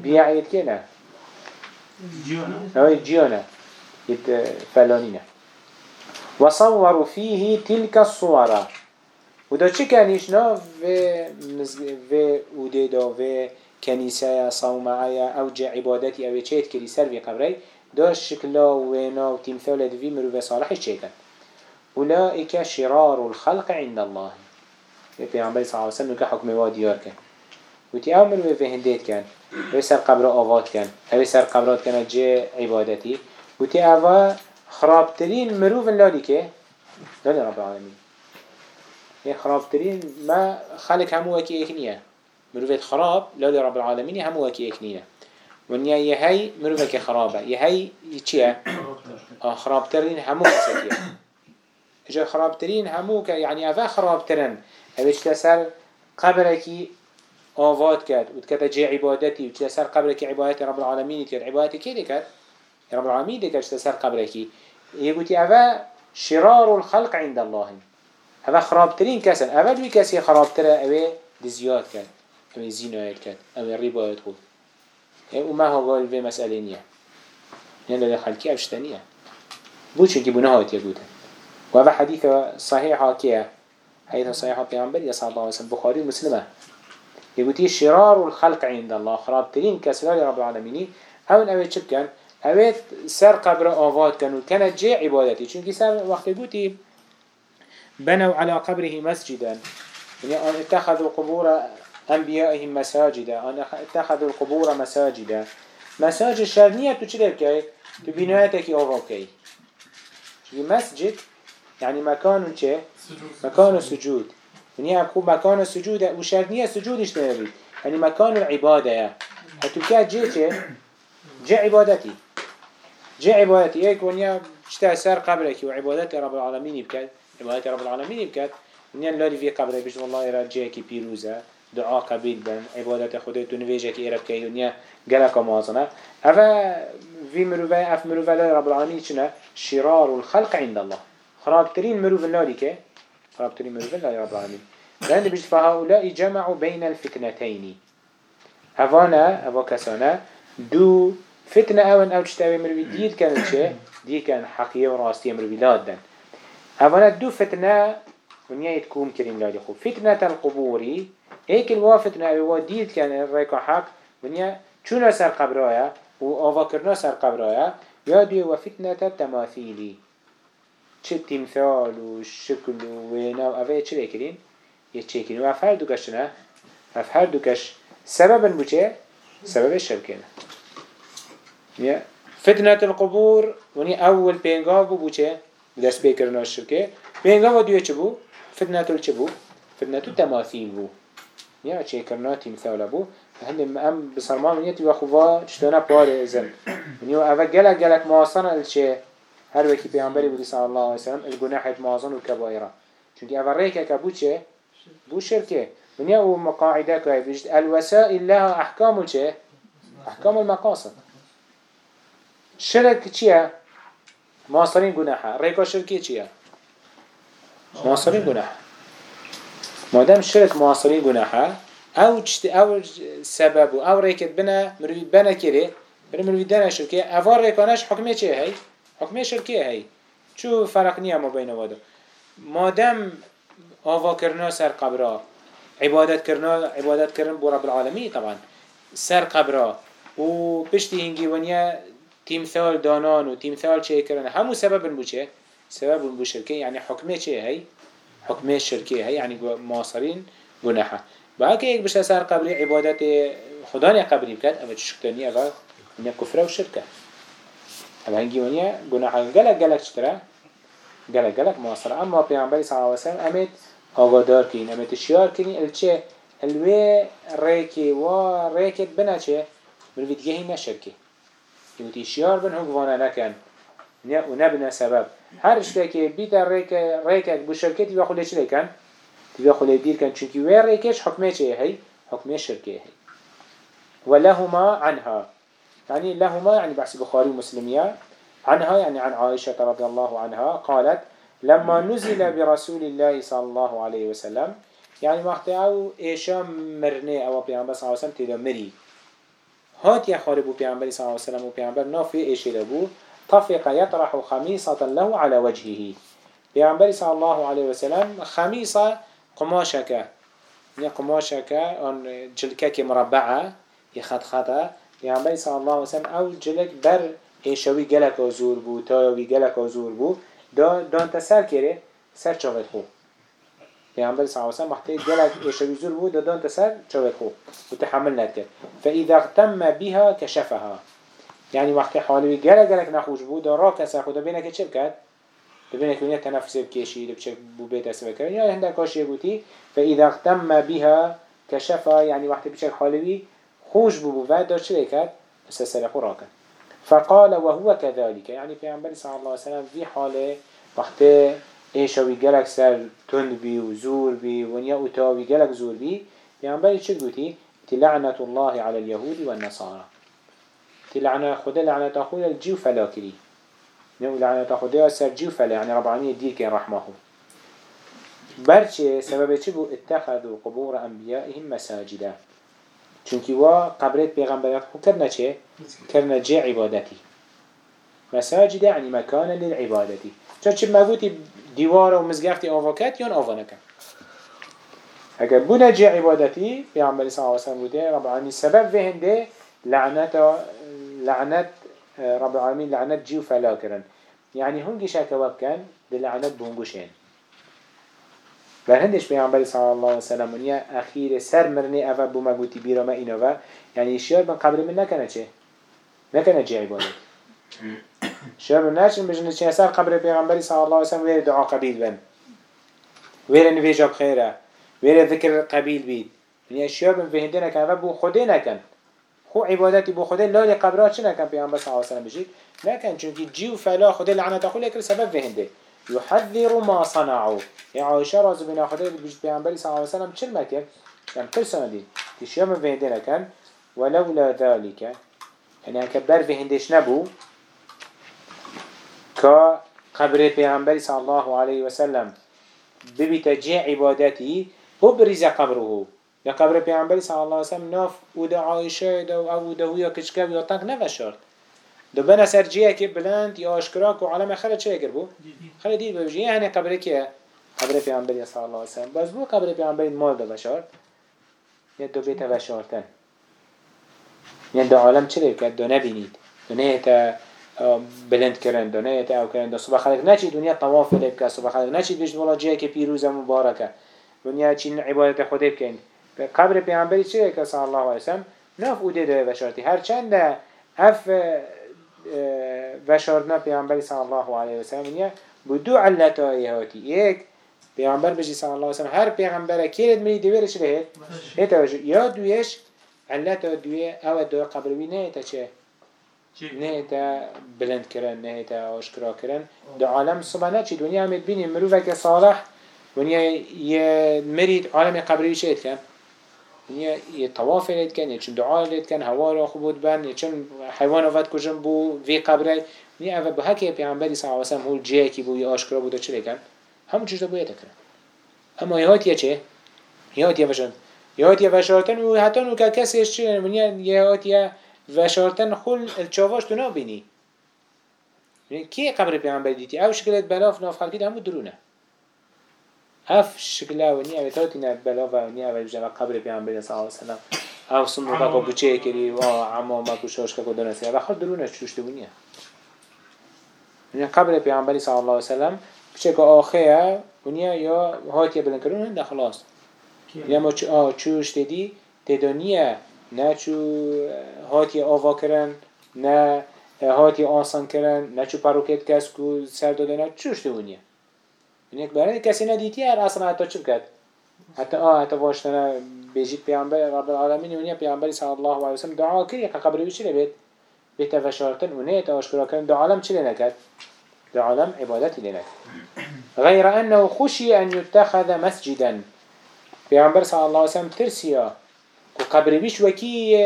بیعید که نه؟ جیونه؟ نه. جیونه فلانينه وصوروا فيه تلك الصورة ودا چه كانيش نا و مزگ و اوده دا و کنیسه صومعه أو جه عبادتی أو چهت کری سر وی قبره؟ داش شکلا و وینا و تمثال دوی مروف صالحش چهتن اولئك شرار الخلق عند الله. پیامبر صلی الله علیه و سلم که حکم وا دیار کن. وتی أو مروف هندیت کن. أو سر قبر آوات کن. أو سر قبرات کن جه عبادتی وتی أو خرابترین مروف لالی که لالی رب العالمین یه خرابترین ما خلق همو اکی ایک نیه مروفت خراب لا رب العالمين هم وكي إكنية. ونيا يهي مروفك خرابة. يهي چيه آه خرابترين همو كسكيه إجا خرابترين همو ك يعني أفا خرابترن. اوش تسر قبركي آوات كد وتكتا جي عبادتي. وتسر قبركي عبادتي رب العالمين. كد عبادتي كي دكت رب العالمين دكت تسر قبركي يقولي أفا شرار الخلق عند الله. أفا خرابترين كسن أفا دوي كسي خرابتره اوه دزياد كد أمي زينايت كات أمي ريبا يدخل وما هو قال في مسألة نية. يعني لا خلقي أفشتانية بوش يجيبوا نهاية يقولون وهذا حديث صحيح كيا. حديث صحيح بيعنبر صلى الله عليه وسلم بخاري مسلمة يقول شرار الخلق عند الله. خراب ترين كسلال رب العالمين. أول أول شب كان. أول سر قبر آفات كانوا كانت جي عبادتي چونك سر وقت قلتي بنوا على قبره مسجدا يعني اتخذوا قبور أنبيائهم مساجدا أن اتخذوا القبور مساجدا مساجد شرنية تشري بكي تبينواتك أوروكي مسجد يعني مكان چه؟ مكان السجود يعني أكو مكان السجود وشرنية سجود اشتنبي يعني مكان العبادة كات جي چه؟ جي عبادتي جي عبادتي ايك ونيا اشتا سر قبرك وعبادت رب العالمين بكات عبادت رب العالمين بكات ونيا لاري في قبرك بجد والله يرى جيكي بيروزة دعا قبيل بن تو نویجه که ایرب که ونیا گلک مازنه أفا في مروفه أف مروفه لا رب العالمين چنه شرار الخلق عند الله. خرابترين مروف الناري كه خرابترين مروف الله رب العالمين. لأن بيجت فهؤلاء جمعوا بين الفتنتين. أفانا أفا كسانا دو فتنة أون أو تشتاوي مروي دير كان چه دير كان حقية وراستية مروي لادن أفانا دو فتنة ونيا يتكون كريم لادي خو فتنة القبوري ايك الوا فتنة أو دير كان الريكو حق ونيا چون سر قبرايا و آوا کرنا سر قبرايا يادي وفتنة التماثيلي چه تمثال و شکل و وینا و اوه چه چه کرین؟ و اف هر دوکش نه؟ اف هر دوکش سببا بو چه؟ سبب نه فتنة القبور ونی أول پینگاه بو بو چه؟ دست بکرنا الشركة بينغا وديو چبو فتنة الچبو فتنة التماثيل بو. يا چه کرنا تمثال بو؟ هند ام بصرمان من يتي وخوا چتنا پار زن. ونيو اوه گلک گلک مواصنا الچه هر وكي پیامبری بودی صلی الله علیه وسلم الجناح معظم الكبائر چونكي اول ريكا كبو چه بو شركه أو مقاعده بجد الوسائل لها أحكام چه أحكام المقاصد. شرک چیه؟ ماسرین گناه ها ریکا شرکی چیه؟ ماصرین گناه مادم شرک ماسرین گناه ها او چت او سبب و او ریکت بنا مروید بنا کره بری مروید دنه شرکی اوار ریکانش حکمه چیه هی؟ حکمه شرکی هی؟ چو فرق نیه ما بین وادو. مادام آوا کرنا سر قبرا. عبادت کرنا عبادت کرن بو رب العالمی طبعا. سر قبرا. و پشتی هنگی ونیا تیمثال دانان و تیمثال چه کرن همو سبب بو؟ سبب بو شرکه یعنی حکمه چه هی؟ حکمه شرکه هی یعنی معاصرین گناحه با که یک بشه سر قبری عبادت خدا نه قبری بکد اما چشکتانی اول کفره و شرکه. هل هنگی ونیا گناه. گلک گلک چتره گلک گلک معاصره اما پیامبری صلی الله علیه و سلم امید آگادار کین امید شیار کین. الچه الوی ریکی و ریکت بنا چه من ویدگه نشرکی یوتی شیار بن هنگوانا نکن. و نبنا سبب. هر اشته که بیت ریک ریکت بو شرکتی و خلی چلی کن تبا خلی دیر کن. چونکی وی ریکش حکمه چه هی؟ حکمه شرکه هی. ولهما عنها. يعني لهما يعني بحث بخاري ومسلمية عنها يعني عن عائشة رضي الله عنها قالت لما نزل برسول الله صلى الله عليه وسلم يعني وقت أو ايشا مرنه أو الله عليه وسلم تيدا مري هات يا خارب پیغمبر صلى الله عليه وسلم وپیغمبر نافي ايشي لبو طفق يطرح خميصة له على وجهه. پیغمبر صلى الله عليه وسلم خميصة قماشك يعني قماشك آن جلكك مربعة يخد خطأ پیامبری صلی الله علیه و سلم اول جلک بر ایشوی گلک آزور بو تایوی گلک آزور بو. دا دان تسر کره سر چاوت خو. پیامبر صلی الله علیه و سلم وقتی گلک ایشوی زور بو دا دان تسر چاوت خو و تحمل نکرد. فاذا اغتم بها كشفها. يعني وقتی حالوی گلک گلک نخوش بو دا را کسر خدا بینه که چه بکرد ببینه که تنفس بکشی بچه بو بیت اسبه کرد یا هنده کاشی بودی. فاذا اغتم بها كشفها. يعني وقتی بچه حالوی خوش بو بعد دار چه کرد؟ استسر خورا کرد. فقال وهو كذلك. يعني في عمبالي صلى الله عليه وسلم في حاله وقت ايشاوي جلك سر تند بي وزور بي ونيا اوتاوي جلك زور بي؟ في عمبالي چه قوتي تلعنة الله على اليهود والنصارى. تلعنة خدا لعنة أخويا الجيو فلاكري نو لعنة خدا سر جيو فلا يعني رب العالمين دير كان رحمه. برچه سبب چه بو؟ اتخذوا قبور أنبيائهم مساجدا. چونکی وا قبرت پیغمبرات خو کرنا چه؟ کرنا جه عبادتی مساجد يعني مكان للعبادة چه چه مگوتی دیوار و مزگفتی آوا کت یا آوا نکن اگر بوده جه عبادتی پیغمبر صلی الله علیه بوده رب العالمین سبب به هنده لعنت لعنت رب العالمین لعنت جیو فلا کرن. يعني هنگی شاك وابكن دلعنت بهنگوشين بر هندش پیامبری صلی الله علیه و اخیر سر مرنی اول بو مگوتی بیرا ما اینو و یعنی شیار من قبر من نکنه چه؟ نکنه چه عبادت. نشن بجنه چه سر قبر پیامبری صلی الله علیه و سلم ویر دعا قبیل بن. ویر نویجا بخیره ویر ذکر قبیل بید. یعنی من فهنده نکنه و بو خوده نکن. خو عبادتی بو خوده لالی قبرات چه نکن پیامبر صلی الله علیه و سلم بجید نکن چونکی جیو فلا خوده لعنت خو لکر سبب فهنده يحذر ما صنعوا. يا عائشة رضي بنا خدای بيجت پیامبری صلی الله عليه وسلم چل مکر كان كل سنة دي تشيام فيندنا كان ولولا ذلك. يعني أكبر في هندش نبو کا قبر پیغمبر صلی الله علیه و سلم ببیت جه عبادتی هو بریز قبره قبر پیامبری صلی الله علیه و سلم ناف و دعایشه دو او دو یا کشکب یا تک نفشار دو بنا سرجیه که بلند یا اشکراک و عالم خلا چه اگر بو؟ خلا دید بوجه یه هنه قبر که قبر پیامبری صلی الله علیه و سلم باز بو قبر پیامبری مال دو بشار یا دو بیت بشارتن. یا دو عالم چه کرد یعنی دو نبینید. دو نه بلند کرن دو نه تا أو کرن دو صبح خلق نچی دنیا طواف لب که صبح خلق نچی بیشت والا جيه که پیروز مبارکه. دنیا چین عبادت خود بکن قبر پیامبری چه که صلی الله علیه وسلم ناف اوده دو بشارتی هر چند اف وشاردنا پیامبری صلی الله علیه و سلم نیه بدو علت هاتی یک پیامبر بجی صلی الله علیه و سلم هر پیامبر کیرد می دویرش ره وجه یا دویش علت دویه أو دو قبروی نه تا چه؟ نه تا بلند کرن نه تا آشکرا کرن دو عالم صبح چی؟ دنیا همید بینی مروفه که صالح ونیا یه مرید عالم قبروی چه کن. یه یه طواف لید کن یه چون دعا لید کن هوا را خوب بود بن یه چون حیوان آفت کجم بو وی قبره. یه اول به هکی پیامبری صلی سلم هول جه کی بو یه آشکارا بود چه کن همون چیز بو یه تکرن اما یه هات یه چه؟ یه هات یه وشان یه هات یه وشارتن و حتی نو که کسیش چه من یه هات یه وشارتن خل الچاواش تو نبینی کی قبر پیامبر دیتی؟ او شکلت بلاف ناف خلقی همون درونه. اف شکل و نیا و تاتی نه بلا و نیا و جنا قبر پیامبر صلی الله علیه و سلم او سمو کا بچه کری و عمو ما کو شوش کا دونه و خود درونه چوشته ونیا نیا قبر پیامبر صلی الله علیه و سلم بچه کا آخه ونیا یا هاتی بلند کرون نه خلاص. یا ما چوش دیدی تدونیه نه چو هاتی آوا کرن نه هاتی آسان کرن نه چو پروکت کس کو سر داده نه چوش دونیه اینک برای کسی ندیتی هر اصلا حتی چو کرد حتی آه حتی واشتنه بيجيت پیانبر رب العالمين ونيا بيعمبر صلى الله عليه وسلم دعاء كريه كقبر وشيله بيت بيت فشارتن اونیه تأشكر کرن دعا لم چی نكت دعا لم عبادتي لنك غير انه خوشی ان يتخذ مسجدا. پیانبر صلى الله عليه وسلم ترسیه که قبر بیش وکی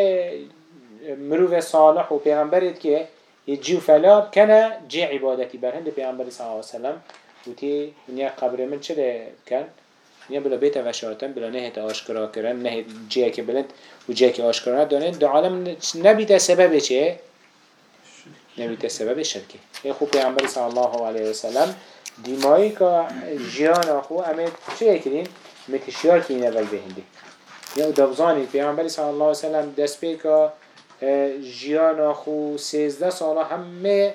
مروف صالح و پیامبرت که يجيو فلا كان جي عبادتي برهند پیامبر صلی الله علیه و سلم وتي نیا قبر من چه کن؟ نیا بلا بیت وشاتن بلا نهت آشکرا کردن نه جیه که بلند و جیه که آشکرا ندانه دو عالم نبیت سبب چه؟ نبیت سبب شرکه. یه خوب پیغمبر صلی الله علیه وسلم دیمایی که جیان آخو امید چه کرین متشیار که این اول بهنده یا دبزانی پیغمبر صلی الله علیه وسلم دست پی که جیان آخو سیزده ساله همه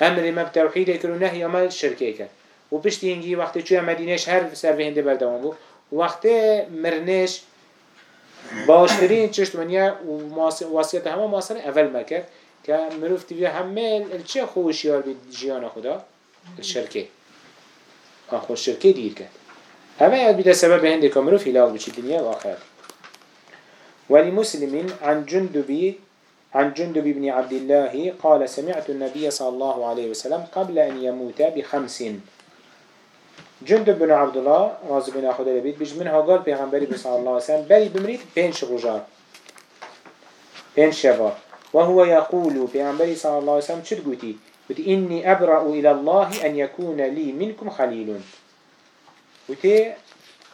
امر ما بتوحید کرد و نهی عمل شرکه کرد. و پشتی اینگی وقتی چوی مدینش هر سر به هنده بردوان بو وقتی مرنش باشترین چشت منیا و واسیت همه ماسر اول مکرد که مروف تیوی همه چه خوشیار بید جیان خدا؟ الشرکه آخو الشرکه دیر کرد. همه یاد بیده سبب هنده که مروف بچی دنیا و آخر ولمسلم عن جندبي عن جندب بن عبد الله قال سمعت النبي صلى الله عليه وسلم قبل أن يموت بخمس. جند بن عبد الله راضي بن أخذ البيت بيج منها قال بيغمبري صلى الله عليه وسلم. بري بمريد بين شغجار بين شبار وهو يقول بيغمبري صلى الله عليه وسلم شد قوتي قلت إني أبرأ إلى الله أن يكون لي منكم خليل قلت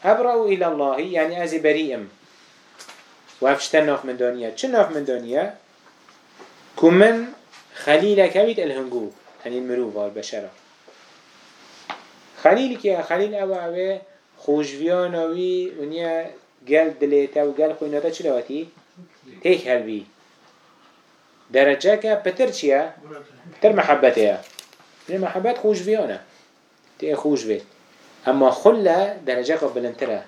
أبرأ إلى الله يعني أزي بريئم من دنيا چن من دنيا كمن خليلك بيت الهنجو يعني المروف والبشرة خلیل که خلیل أو اوه خوشویان اوی ونیا گل دلیتا و گل خویناتا چی لواتی؟ تیک هلوی درجه که پتر چیه؟ پتر محبته این محبت خوشویانه. تی خوش بید اما خلة درجة بلنتره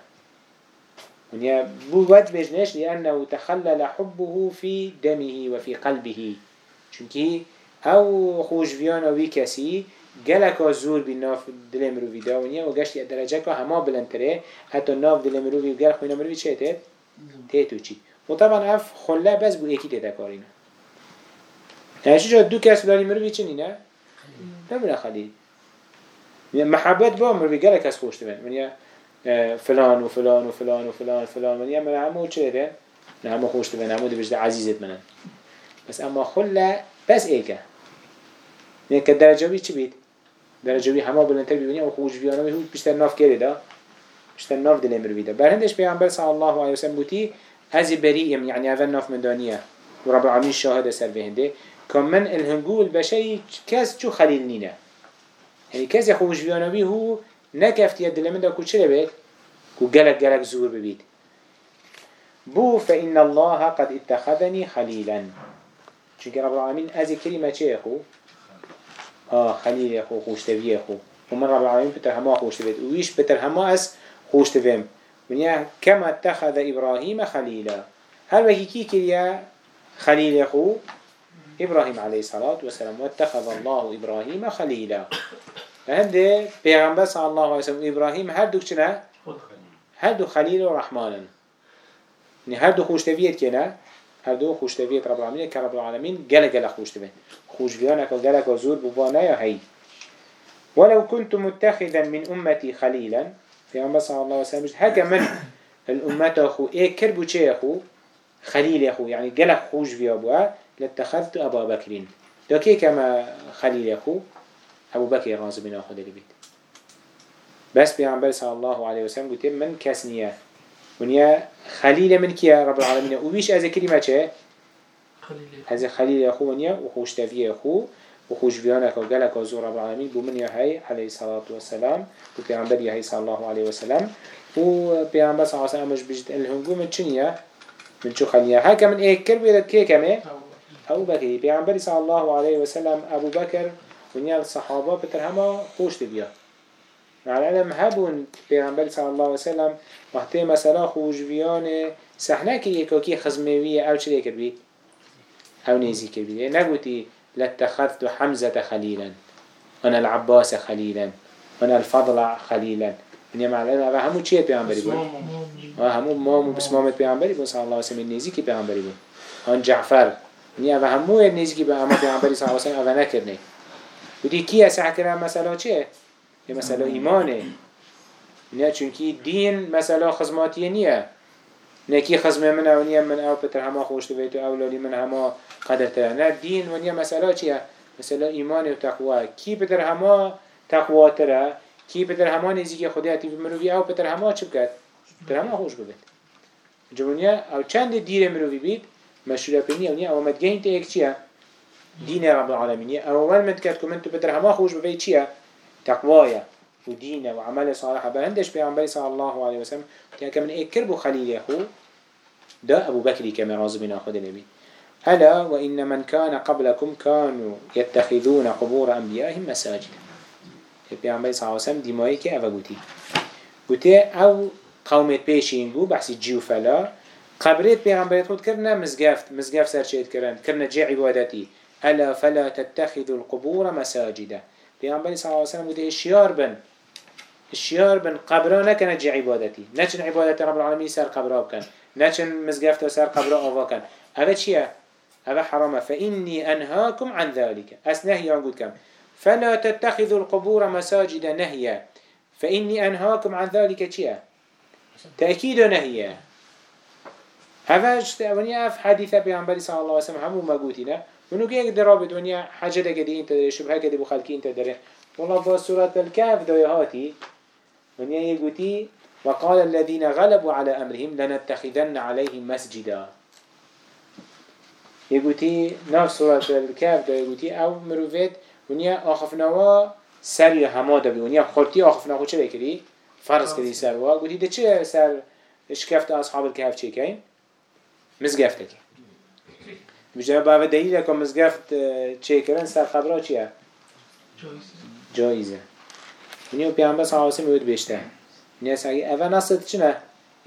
ونيا بو ود بجنش لأنه تخلل حبه في دمه وفي قلبه. چونكي أو خوش بيانا وي كسي گلکا زور بی ناف دل مروی دا ونیا و گشتی درجه که همه بلندتره. حتی ناف دل مروی و گل خوی مروی چه تید؟ تیتو چی؟ و طبعا اف خله بس بو یکی تیتا کارینه يعني شو دو كاس بلاني مروي چني نه؟ نبلا خليل محبت با مروي قال كاس خوش تبين من فلان وفلان وفلان وفلان وفلان. من يا من همو چه ده نه همو خوش تبين همو دبجد عزيزت منن بس اما خلا بس ايكا. يعني كدرجة بي چه بيت؟ درجة بي همه بلندتر بيبيني أو خوش بيانا بي هو بشتر ناف كده ده بشتر ناف دل مروي ده برهندش بيعنبر صلى الله عليه وسلم بوتي ازي بريئم يعني اول ناف من دانية ورب العالمين شاهد سر بهنده كمن الهنجو البشري كاس شو خليل نينا يعني كاس يخوش بيانا بي هو نكفت يد لمن دا كو بيت كو جلق جلق زور ببيت بو فإن الله قد اتخذني خليلا چونك رب العالمين ازي كلمة چه اخو آه خليل اخو خوش تبي اخو ومن رب العالمين بتر هما خوش تبيت ويش بتر هما اس خوش تبيم من كما اتخذ إبراهيم خليلا هل وكي كي كريا خليل اخو إبراهيم عليه الصلاة والسلام. واتخذ الله إبراهيم خليلا هنده پیغمبر صلى الله عليه وسلم إبراهيم هر دو چنه؟ هر دو خليل ورحمانا يعني هر دو خوشتويت كنا هر دو خوشتويت رب العالمين كرب العالمين جل جل خوشتويت خوش بيانك وجلك وزور بوانا يا هي ولو كنت متخذا من أمتي خليلا پیغمبر صلى الله عليه وسلم هكا من الأمة أخو إيه كربو چه أخو خليل أخو يعني جلك خوش بيابوا لاتخذت أبا بكر ده كي كما خليل يخو أبو بكر رازي بنا خد البيت بس بيعنبر صلى الله عليه وسلم قلت من كسنية ونيا خليل من كيا رب العالمين وبيش أزا كلمة چه أزا خليل يخو ونيا وخوش تفيه يخو وخوش بيانك وقالك وزور رب العالمين بمن يهي عليه الصلاة والسلام وبيعنبر يهي صلى الله عليه وسلم وبيعنبر صلى الله عليه وسلم مش بجد الهنجو من چنية من شو خلية هكا من إيه كربيرت كي كمه أبو بكر پیغمبر صلى الله عليه وسلم أبو بكر ونيا الصحابة بتر هما خوش تبيا مع العلم هبون پیغمبر صلى الله عليه وسلم وقتی مثلا خوش بیان صحنه که یکاکی خزمویه أو چه کرد أو نيزي كبير نقولتي لاتخذت حمزة خليلا وأنا العباس خليلا وأنا الفضل خليلا من يمع لنا همو چيه پیغمبری بود؟ همو مامو بسمامت پیغمبری بود صلى الله عليه وسلم نيزي كي پیغمبری بود. هان جعفر. نیا و همو نیزی که پیامبری صلی الله علیه و آله نکرنه بودی کی اسع کرد مثلا چه یه مثلا ایمانه. نه چونکی دین مثلا خدماتی نیه. نکی خزمه من او نیا من او پتر همه خوش دوید و اولالی من همه قدر تر نه دین و نیا مثلا چیه؟ مثلا ایمان و تقوا کی پتر همه تقوا تره کی پتر همه نیزی که خودی حتی مروی؟ او پتر همه چه بکرد پتر همه خوش ببید جمعونیه او چند دیر مروی بید مشروع بینی اونیا او مدگین تا ایک چیه؟ دین رب العالمین أو اول مد من بدر همه خوش ببی چیه؟ تقوایا. و دین و عمل صالح. هندش پیامبر صلی الله علیه و سلم. که من ایک کربو خلیل خو ده ابو بکری که راز بنا خود نبی. ألا وإن من كان قبلكم كانوا يتخذون قبور أنبيائهم مساجد. پیامبر صلی الله علیه و سلم دیمایی که اوه گوتی. گوتی أو قومت پیشین بو بحثی جیو فلا. قبريت بيغمبريت خود كرنا مزقفت مزقف سرشيت كرن كرنا جي عبادتي ألا فلا تتخذوا القبور مساجدا. بيغمبري صلى الله عليه وسلم بده الشيار بن. الشيار بن كان جي عبادتي نچن عبادت رب العالمين سر قبرا كان نچن مزقفت سر قبرا آوا كان أبا چيا أبا حرام فإني أنهاكم عن ذلك أس نهي عن كم فلا تتخذوا القبور مساجدا نهيا فإني أنهاكم عن ذلك چيا تأكيد نهيا هفاش ونيا اف حديثة بيعنبري صلى الله عليه وسلم همو مقوتينا ونو كيك درابط ونيا حاجة كده انت داري شبهة كده بخلقي انت داري والله في سورة الكهف دويهاتي ونيا يقوتي وقال الذين غلبوا على أمرهم لنتخذن عليهم مسجدا يقولي نفس سورة الكهف ده يقولي أو مروفيت ونيا أخفناوا سر هما دبي ونيا خلتي أخفناوا چه بكري فرض كري سروا قولي ده چه سر شكفت أصحاب الكهف چه كين مزگفته بجای باوه دلیل که مزگفت چه کرن سر خبرها چیه؟ جایزه ونيا بيعمل صلى الله عليه وسلم يود بيشته ناس أفا نصت شنو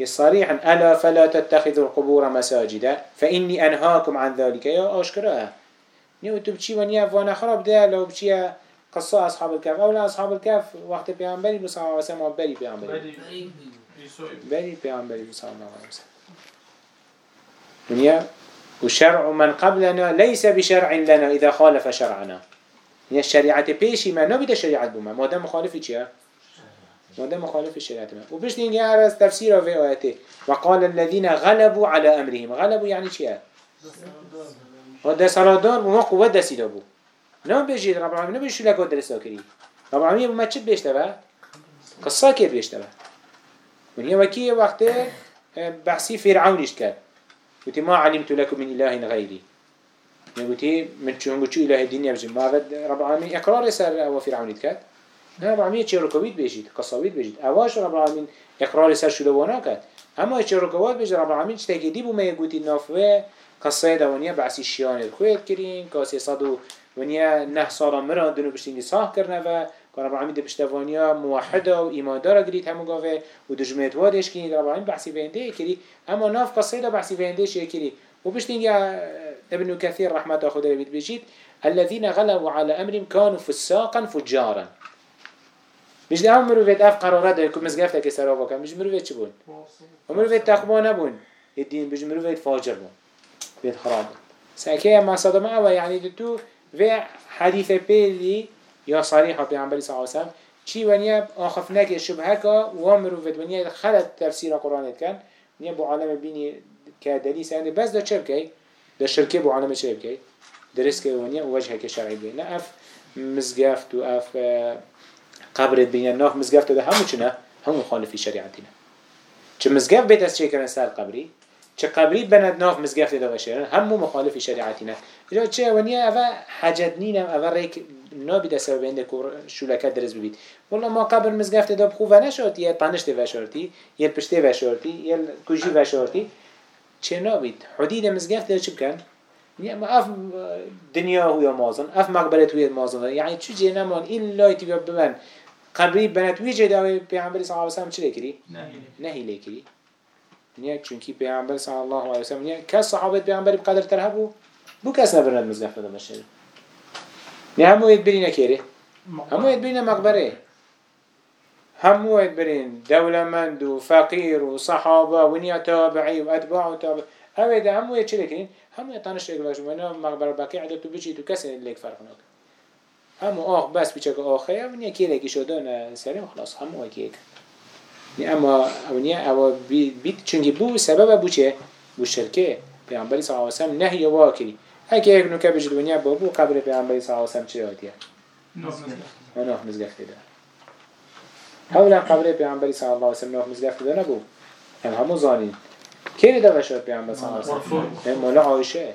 صريحا ألا فلا تتخذوا القبور مساجدا فإني أنهاكم عن ذلك يا أشكرها نيو تبشي ونيا فانا خراب ده. لو بشي قصة أصحاب الكهف أولا أصحاب الكهف وقت بيعنبري بصلى الله عليه وسلم بري بيعنبري بري بيعنبري بصلى الله عليه وسلم ونيا وشرع من قبلنا ليس بشرع لنا. إذا خالف شرعنا. نيا الشريعة بيشي ما نبي الشريعة بما ما دام مخالف چيا ما دام مخالف الشريعة ما وبش نيجي على تفسير في آياته. وقال الذين غلبوا على أمرهم. غلبوا يعني چيا هذا سرادار وما قوة دسيدا بو. نام بيجي رب العالمين. نبي شو لك درس كري رب العالمين بما تشد بيشتبه قصة كيف بيشتبه هي وكي وقت بحسي فرعون كان. قلت ما علمت لكم من إله غيري. قلت من شو نقول شو إله الدنيا بجد ما رب العالمين. إقرار سر هو فرعون كات. نه رب العالمين شو ركوبيت بيجيت قصويت بيجيت. أواش رب العالمين إقرار سر شو دوانا كات. أما شو ركوبات بيجي رب العالمين شتاكي دي بما يقولي نافوه؟ قصة دوانيا بعسي شيان الخير كرين كاسي صدو ونیا نه سالا مرا دنو ساه کرنه و رب العالمین بشتوانیا موحده و ایماندار گرید همو گاوه و دجمت وادش کنید. رب العالمین بحثی بینده کری اما ناف قصه دا بحثی بینده شیه کری و بشتینگی ابن كثير رحمة خدا بيت بيجيت الذين غلبوا على أمرهم كانوا فساقا فجارا. مش ده هم مروفيت اف قرارات مزگفت که سرا وکن مش مروفيت چه بون؟ مروفيت تقوا نبون. الدين بج مروفيت فاجر بون. بيت خراب ساكيه ما صدمه أو يعني تو و حديث بيلي يا صريحة بيعنبري صلى الله عليه وسلم چی ونیا آخفناک شبهه کا و مروفت ونیا خلط تفسیر قرآن کن ونیا بو عالم بینی که دلیل سنده بس دا چه بکی؟ دا شرکه بو عالم چه بکی؟ درس که ونیا وجهه که شرعی بی نه اف مزگفت و اف قبرت بینی ناف مزگفت دا همو چنه؟ همو خالفی شریعتینه چه مزگفت بیت از چه کنن سر قبری؟ چه قبری بند ناف مزگفت دا بشیرن همو مخالفی شریعتینه چه ونیا اوه حجت نینم اوه ریک نابید سبب دکور شولکه درز ببید. والله ما قبل مزگفت داب خوب نشارتی یه تنشت وشارتی یه پشته وشارتی یه کجی وشارتی چه نابید؟ حدید مزگفت چی بکن؟ یعنی ما اف دنیا هوی مازن اف مقبلت هوی مازن. یعنی چو جه نمان؟ این لایتی ببن قبری بنت وی جه داوی پیغمبر صلی اللہ علیہ وسلم چی لیکری؟ نهی لیکری نیا یعنی چونکی پیامبر صلی اللہ علیہ وسلم نیا کس صحابت پیامبری بقدر ترها بو بو کس نبرند مزگفت دمشن نه همو اید برین کیره همو اید برین مقبره همو اید برین دولمند و فقیر و صحابه و نیا تابعی و اتباع و تابع اوه ده همو اید چه لکنین همو اید تانش اید باشه و مقبره بقیع عدد تو بچی تو کسی لیک فرق نکن همو آخ بس بیچه که آخه و نیا که شده نه سریم خلاص همو اید اما اونیا اوا بیت چونگی بو سبب بو چه بو شرکه پیامبری صلی الله علیه و سلم نهی واکری هكي هيك نوكا بيجي دنيا بابو قبر پیغمبر صلی الله علیه و سلم چه هاتیه نوح مزگفت. ده هولا قبر پیغمبر صلی الله علیه و سلم نوح مزگفت ده نبو هم همو زانین کی ده بشر پیغمبر صلی الله علیه و سلم مولا عایشه.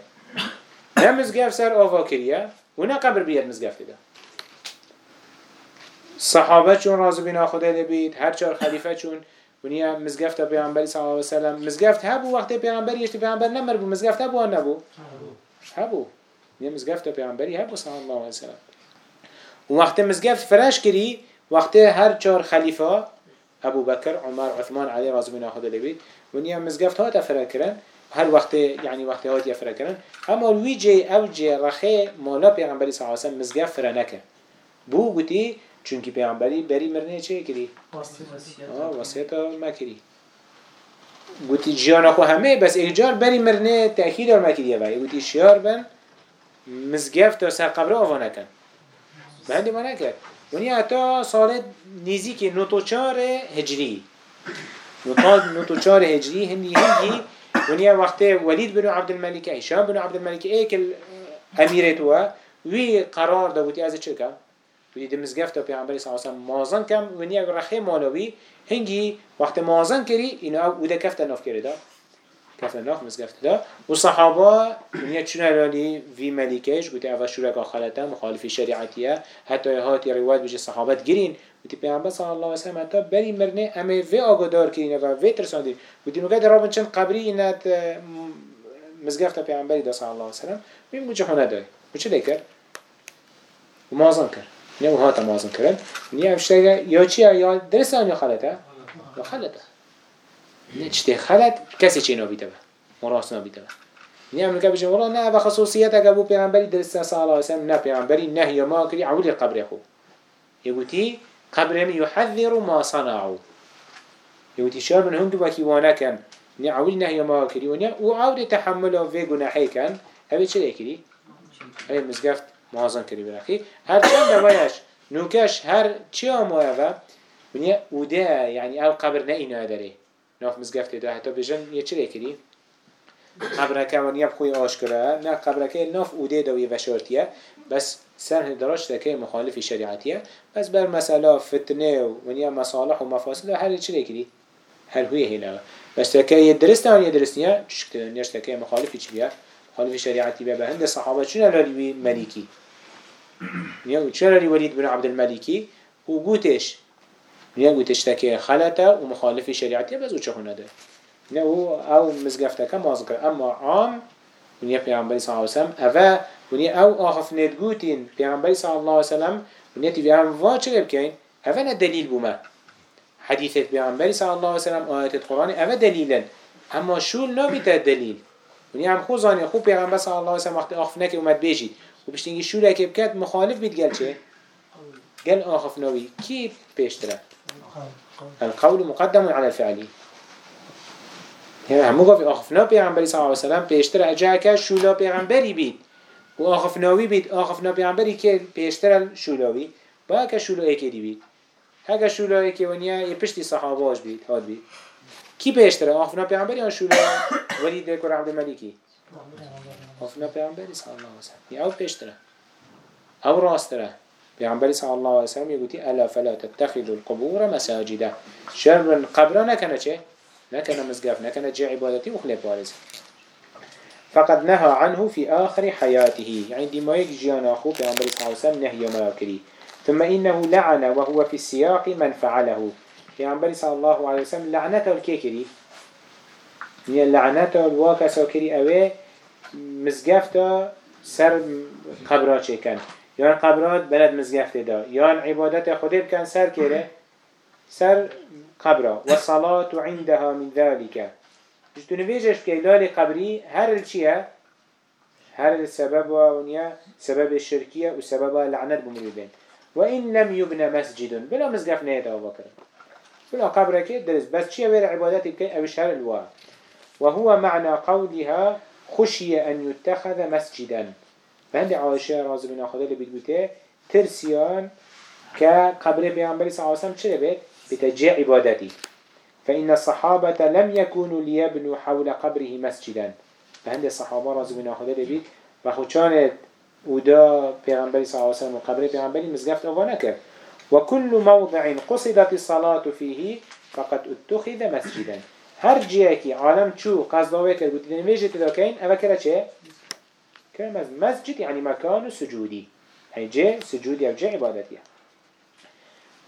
نه مزگفت سر آوا کریه. و نه قبر بیاد مزگفت ده صحابه چون راضی بنا خدا لبید هر چهار خلیفه چون ونیا مزگفت پیامبری صلی الله علیه و سلم مزگفت هبو وقتی پیامبری اشتی پیامبر نمر بو مزگفت هبو نبو هبو. ونیا مزگفت پیامبری هبو صلی الله علیه و سلم. و وقتی مزگفت فرش کری وقتی هر چهار خلیفه ابو بکر عمر عثمان علی رضی الله عنه لبید ونیا مزگفت ها کردن. هر وقت یعنی وقت ها کردن. اما ویجی او جی رخه مالا پیامبری صلی الله علیه و سلم مزگفت فرنکه بو گویی چونکی پیامبری بری مرنه چه کری؟ آه وصیت ما کری گوتی جیان خو همه بس اجار بری مرنه تأکید ما کریه وای گوتی شیار بن مزگفت و سر قبر آوا نکن. به هندی ما نکرد. ونی اتا سال نیزی که نوتو چار هجری. نوتو چار هجری هندی هندی. ونی وقت ولید بن عبد الملک هشام بن عبد الملک ایک امیرت و وی قرار دا گوتی از چه کن وی دمزگفت و پیامبری صلی الله علیه و مازن کم و نیا رخی مالوی هنگی وقت مازن کری اینا او ده کفت ناف دا. کفت ناف مزگفت دا. و صحابه نیا چون الالی وی ملیکش گوتی اول شورک خالتا مخالفی شریعتیه. حتی هاتی روایت بجه صحابت گرین گوتی پیامبر صلی الله علیه و سلم حتی بری مرنه اما وی آگادار کرین و وی ترساندین. گوتی نوگه درابن چند قبری اینت مزگفت پیامبری دا صلی الله علیه و سلم. بیم گوچه خونه دای گوچه و مازن کرد نه وها تمازن كرن نيا اشتغى يا چيا يا درسان يا خلطه؟ يا خلطه. نه چته خلط کسی چی نبیده با مراس نبیده با نیا من بجن والله نه به خصوصیت اگه بو پیغمبری درست الله علیه نه پیغمبری نه ما کری عولی قبر خو. يقولي قبرهم يحذر ما صنعوا. يقولي شاب من هندو وكي وأنا كان نعوي نهي ما كري ونيا وعود تحمله في جناحي كان هذا شو يكري هذا مزقفت معظم كري براخي هر شاب نمايش نوكش هر چيا موافا ونيا وده يعني أو قبر نئينا داري ناف مزقفت ده حتى بجن يچه يكري قبرك ونيا بخوي آشكرا نا قبرك ناف وده دوي وشارتيه بس سر دراش تكي مخالف شريعتيه بس بر مسألة فتنه ونيا مصالح ومفاصل هر چه يكري هر هوی هلا بس تکه درست آن درست نیا چشکت نیاش تکه مخالفی چی بیا مخالف شریعتی بیا به هند صحابه چون لالی ملیکی؟ نیا چون لالی ولید بن عبد الملکی و گوتش نیا گوتش تکه خلطه و مخالف شریعتی بس چه ده نیا أو أو مزگفته که مازکر اما عام ونیا پیامبری صلی الله علیه و سلم اوه ونیا أو آخف ندگوتین پیامبری صلی الله علیه و سلم ونیا تی بیام وا چه بکین اوه نه دلیل بومه. حديث بيعنبري صلى الله عليه وسلم آيات القرآن أما دليلا أما شو الدليل وني ونی هم خو زانی خو پیغمبر صلی الله علیه و سلم وقتی آخف نکه اومد بجید. خب و بشتینگی شوره که بکت مخالف بید گل چه؟ قال آخف نوي كيف بيشترى القول مقدم على الفعل يعني یعنی هم قف آخف نو پیغمبر صلی الله علیه و سلم وسلم اجا أجاك شولا پیغمبر بیت و اخف نووی بیت اخف آخف پیغمبر کی كي شولاوی. با باك شولا کی دی بیت اگه شولا إيه كونيا صحابه صحاباش بیت هاد بیت کی پیشتره آفنا پیامبری یا شولای ولید دکور عبد الملکی آفنا پیامبری صلی الله علیه وسلم یا أو پیشتره أو راستره پیامبری صلی الله علیه وسلم یگوتی الا فلا تتخذوا القبور مساجدا شر قبر نکنه چه؟ نکنه مزگف نکنه جه عبادتی و خلیب وارز فقد نهى عنه في آخر حياته. يعني دي ما يجي جيانا أخوه پیامبری صلی الله علیه وسلم نهي ما ثم إنه لعن وهو في السياق من فعله. يعني صلى الله عليه وسلم لعنته الكيكري هي لعنته الواقع ساكري أوي مزقفته سر قبرات كان يان قبرات بلد مزقفته دا. يان عبادت خده كان سر كيره سر قبره والصلاة عندها من ذلك جتو نفيجش كيلال قبري هر الشيء هر السبب ونيا سبب الشركية وسبب لعنة بمريدين وإن لم يبنى مسجد بلا مزقف نهيت أبو بكر بلا قبرك درس. بس شيء غير عبادتي بكي أو شهر الوا. وهو معنى قولها خشي أن يتخذ مسجدا. فهندي عائشة رازي بن أخذ اللي بتقوله ترسيان كقبر بيعنبري صلى الله عليه وسلم بتجي عبادتي. فإن الصحابة لم يكونوا ليبنوا حول قبره مسجدا. فهندي الصحابة رازي بن أخذ اللي بيت كانت ودا پیغمبری صلی الله علیه و سلم قبر پیغمبری مزگفت آوا نکرد وكل موضع قصدت الصلاة فيه فقد اتخذ مسجدا. هر جيكي عالم شو قصد وكر قلت لنا ميجي تذاكين أما كرا چه؟ مسجد يعني مكان سجودي هي جي سجودي أو جي عبادتي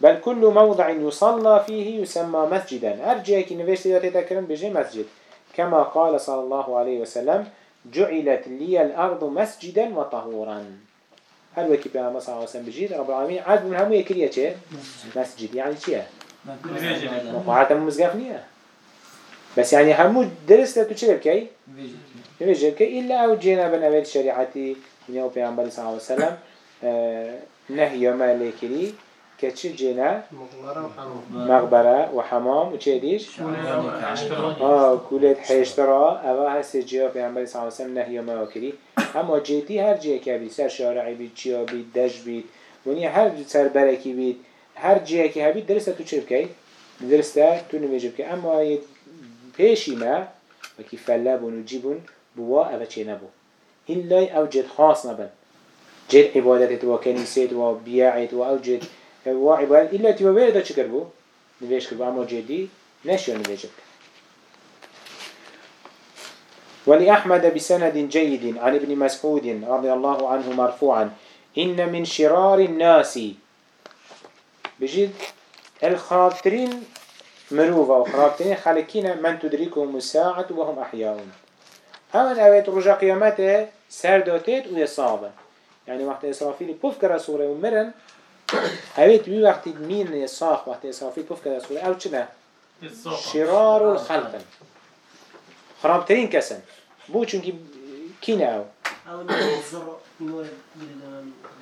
بل كل موضع يصلى فيه يسمى مسجدا. هر جيكي نفيش تذاكين بجي مسجد. كما قال صلى الله عليه وسلم جعلت لي الأرض مسجدا وطهورا هل وكي بيانا صلى الله عليه بجيد رب العالمين عاد من همو يكريه چه؟ مسجد يعني چيه؟ مقاعدة مزقف نيه بس يعني همو درست تو چه بكي؟ بيجي بكي إلا أو جينا بن أول شريعتي من يوم بيان صلى الله عليه وسلم نهي كتش جنا مغبرة وحمام وچه ديش آه كولت حيشترا أوا هسي جيا بيعنبري صلى الله عليه وسلم نهي ما وكري اما جيتي هر جيه كبي سر شارعي بيت چيا بيت دش بيت وني هر سر بركي بيت هر جيه كي هبيت درسته تو چه بكي درسته تو نميجه بكي اما پیشی ما وكي فلابون وجيبون بوا أبا چه نبو إلا أو جد خاص نبن جد عبادت و کنیسیت و بیعت و او جد و عبادت إلا تبا ويدا چكر بو نويش كربو أما جدي نشيو نويش ولأحمد بسند جيد عن ابن مسعود رضي الله عنه مرفوعا إن من شرار الناس بجد الخاطرين مروفا وخرابتين خالكين من تدركهم الساعة وهم أحياء هون أويت رجا قيامته سردوتيت ويصابة يعني وقت إسرافيل بفكر سورة ومرن اوید بی وقتی مین ساخ وقتی اصافیت گفت که رسول او چنه شرار الخلق خرابترین کسن بو چونکی کی نه او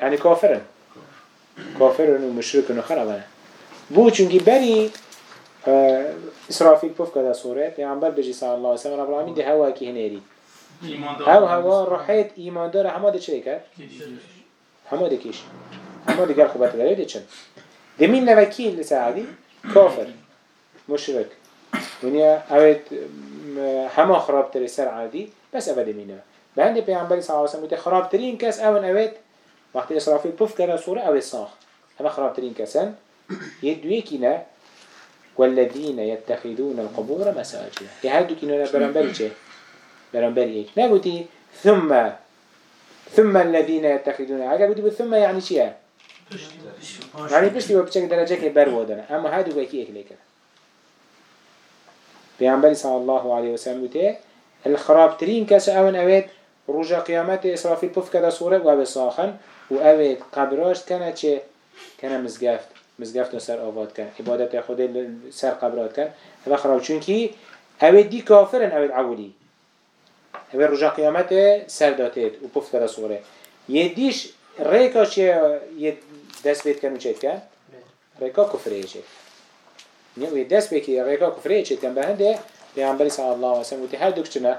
یعنی کافرن کافرن و مشرکن و خرابن بو چونکی بنی اسرافیل پف کده سوره پیامبر بجی صلی الله علیه و رب العالمین ده هوا که هنری هوا هوا رحیت ایمان داره همه ده چه کرد همه ده کیش همه ده گر خوبت داره ده چند دمين نوكيل لساعدي كافر مشرك ونيا اوت همه خراب تري سر عادي بس اوه دمينه بهند پیغمبر صلى الله عليه وسلم خراب ترين كس اون اوت وقت اسرافيل بوف كرا صورة اوه صاخ همه خراب ترين كسن يدوي كينا والذين يتخذون القبور مساجد يهدو كينا برنبري چه برنبري ايك نقولتي ثم ثم الذين يتخذون عجب ثم يعني شيء يعني بشتي وبتشك درجة كبر ودنا أما هذا هو كي إهلك بيعنبري صلى الله عليه وسلم قلت الخراب ترين كاس أون أويد رجع قيامت إسرافيل بوف كذا صورة وأبي صاخن وأويد قبراش كان چه كان مزقفت مزقفت وسر آواد كان عبادت خود سر قبرات كان هذا خراب چونكي أويد دي كافرن أويد عولي اوه رجا قیامت سر داتید و پفت کرده صوره یه دیش چه دست بید کنو چید کن؟ ریکا کفره چید یه دست بید که ریکا کفره چید کن به هنده پیغمبری صلی الله علیه وسلم هر دوک چنه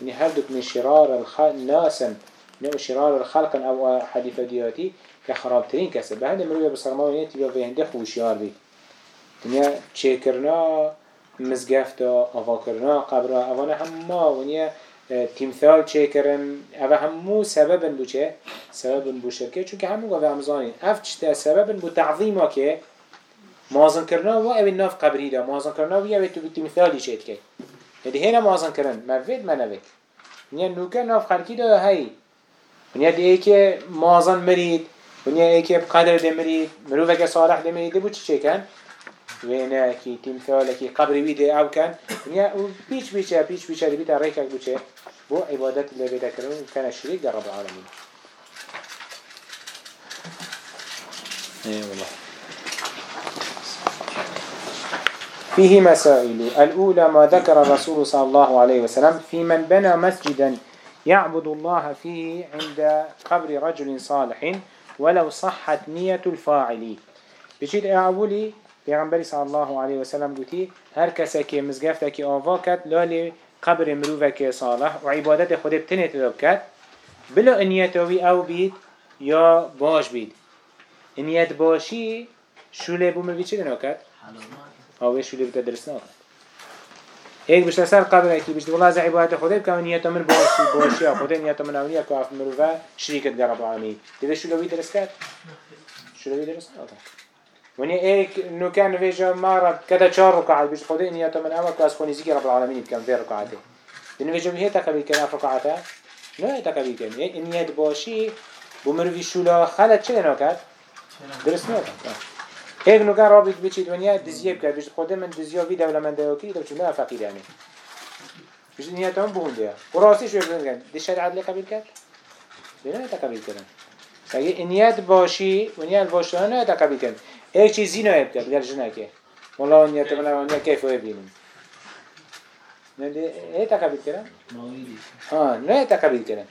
يعني هردوك من شرار الخلق ناسا نو شرار الخلق أو حديث دياتي كخرابترين كسب بهند مروي بصرما ونيتي بيا بهند خوشيار بي دنيا تشيكرنا مزگفتا آوا کرنا قبر اوانا همه ونیا تیمثال چه کرن اوه همو سببن بو چه؟ سببن بو شرکه چون که همو گوه همزانین اف چه سببن بو تعظیما که مازن کرنا و اوی ناف قبری دا. مازن کرنا و اوی تو تیمثالی چه که؟ یعنی هینا مازن کرن. موید منوید نیا نوکه ناف خلکی دا هی. دی ای که مازن مرید. ونیا ای که قدر دی مرید. مروفه که صالح دی مرید دی بو چه چه کن؟ وینا کی تمثال کی قبر ویده أو کن أو بیچ بیچه بیچ بیچه بیت ریکک بچه بو عبادت اللي بيدا كرون كان شريك رب العالمين إيه والله. فيه مسائل الأولى ما ذكر الرسول صلى الله عليه وسلم في من بنى مسجدا يعبد الله فيه عند قبر رجل صالح ولو صحت نية الفاعل بجد أعولي پیغمبری صلی الله علیه و سلم گوتی هر کسی که مزگفت که آوا کرد لالی قبر مروه که صالح و عبادت خود بتنه تداب کرد. بلا انیتاوی او بید یا باش بید. انیت باشی شوله بومه بی چی نکرد؟ آوه شوله بیتا درس نکرد. هيك بيش قبر قبل هيك بيش والله زي عبادة من باشی باشی خود نيته من أولياء كعف مروفة شريكة جرب عامي تدري شو لو يدرس كات شو لو وني ايك نو كان فيجا مرة كذا شهر ركعات بيش خده إني من أول كاس خوني زيك رب العالمين بكم في ركعته لأن فيجا بيه تكبير كنا في ركعته لا تكبير كنا إني باشي بمروي شولا خلت چه نكات درست نكات هيك نو كان رابط بيشي دنيا دزيه بكات بيش خده من دزيه في دولة من دهوكي لو شو فقير يعني. بيش إني تمام بقول ده وراسي شو يقولون كان؟ دي شرع عدل قبيل كات لا تكبير كنا فهي إنيات باشي ونيات باشي تكبير كنا هيك شيء زينة يبكت قال جناكي والله أن يتمنى أن كيف يبينون إيه تقبل كده؟ آه لا تقبل كده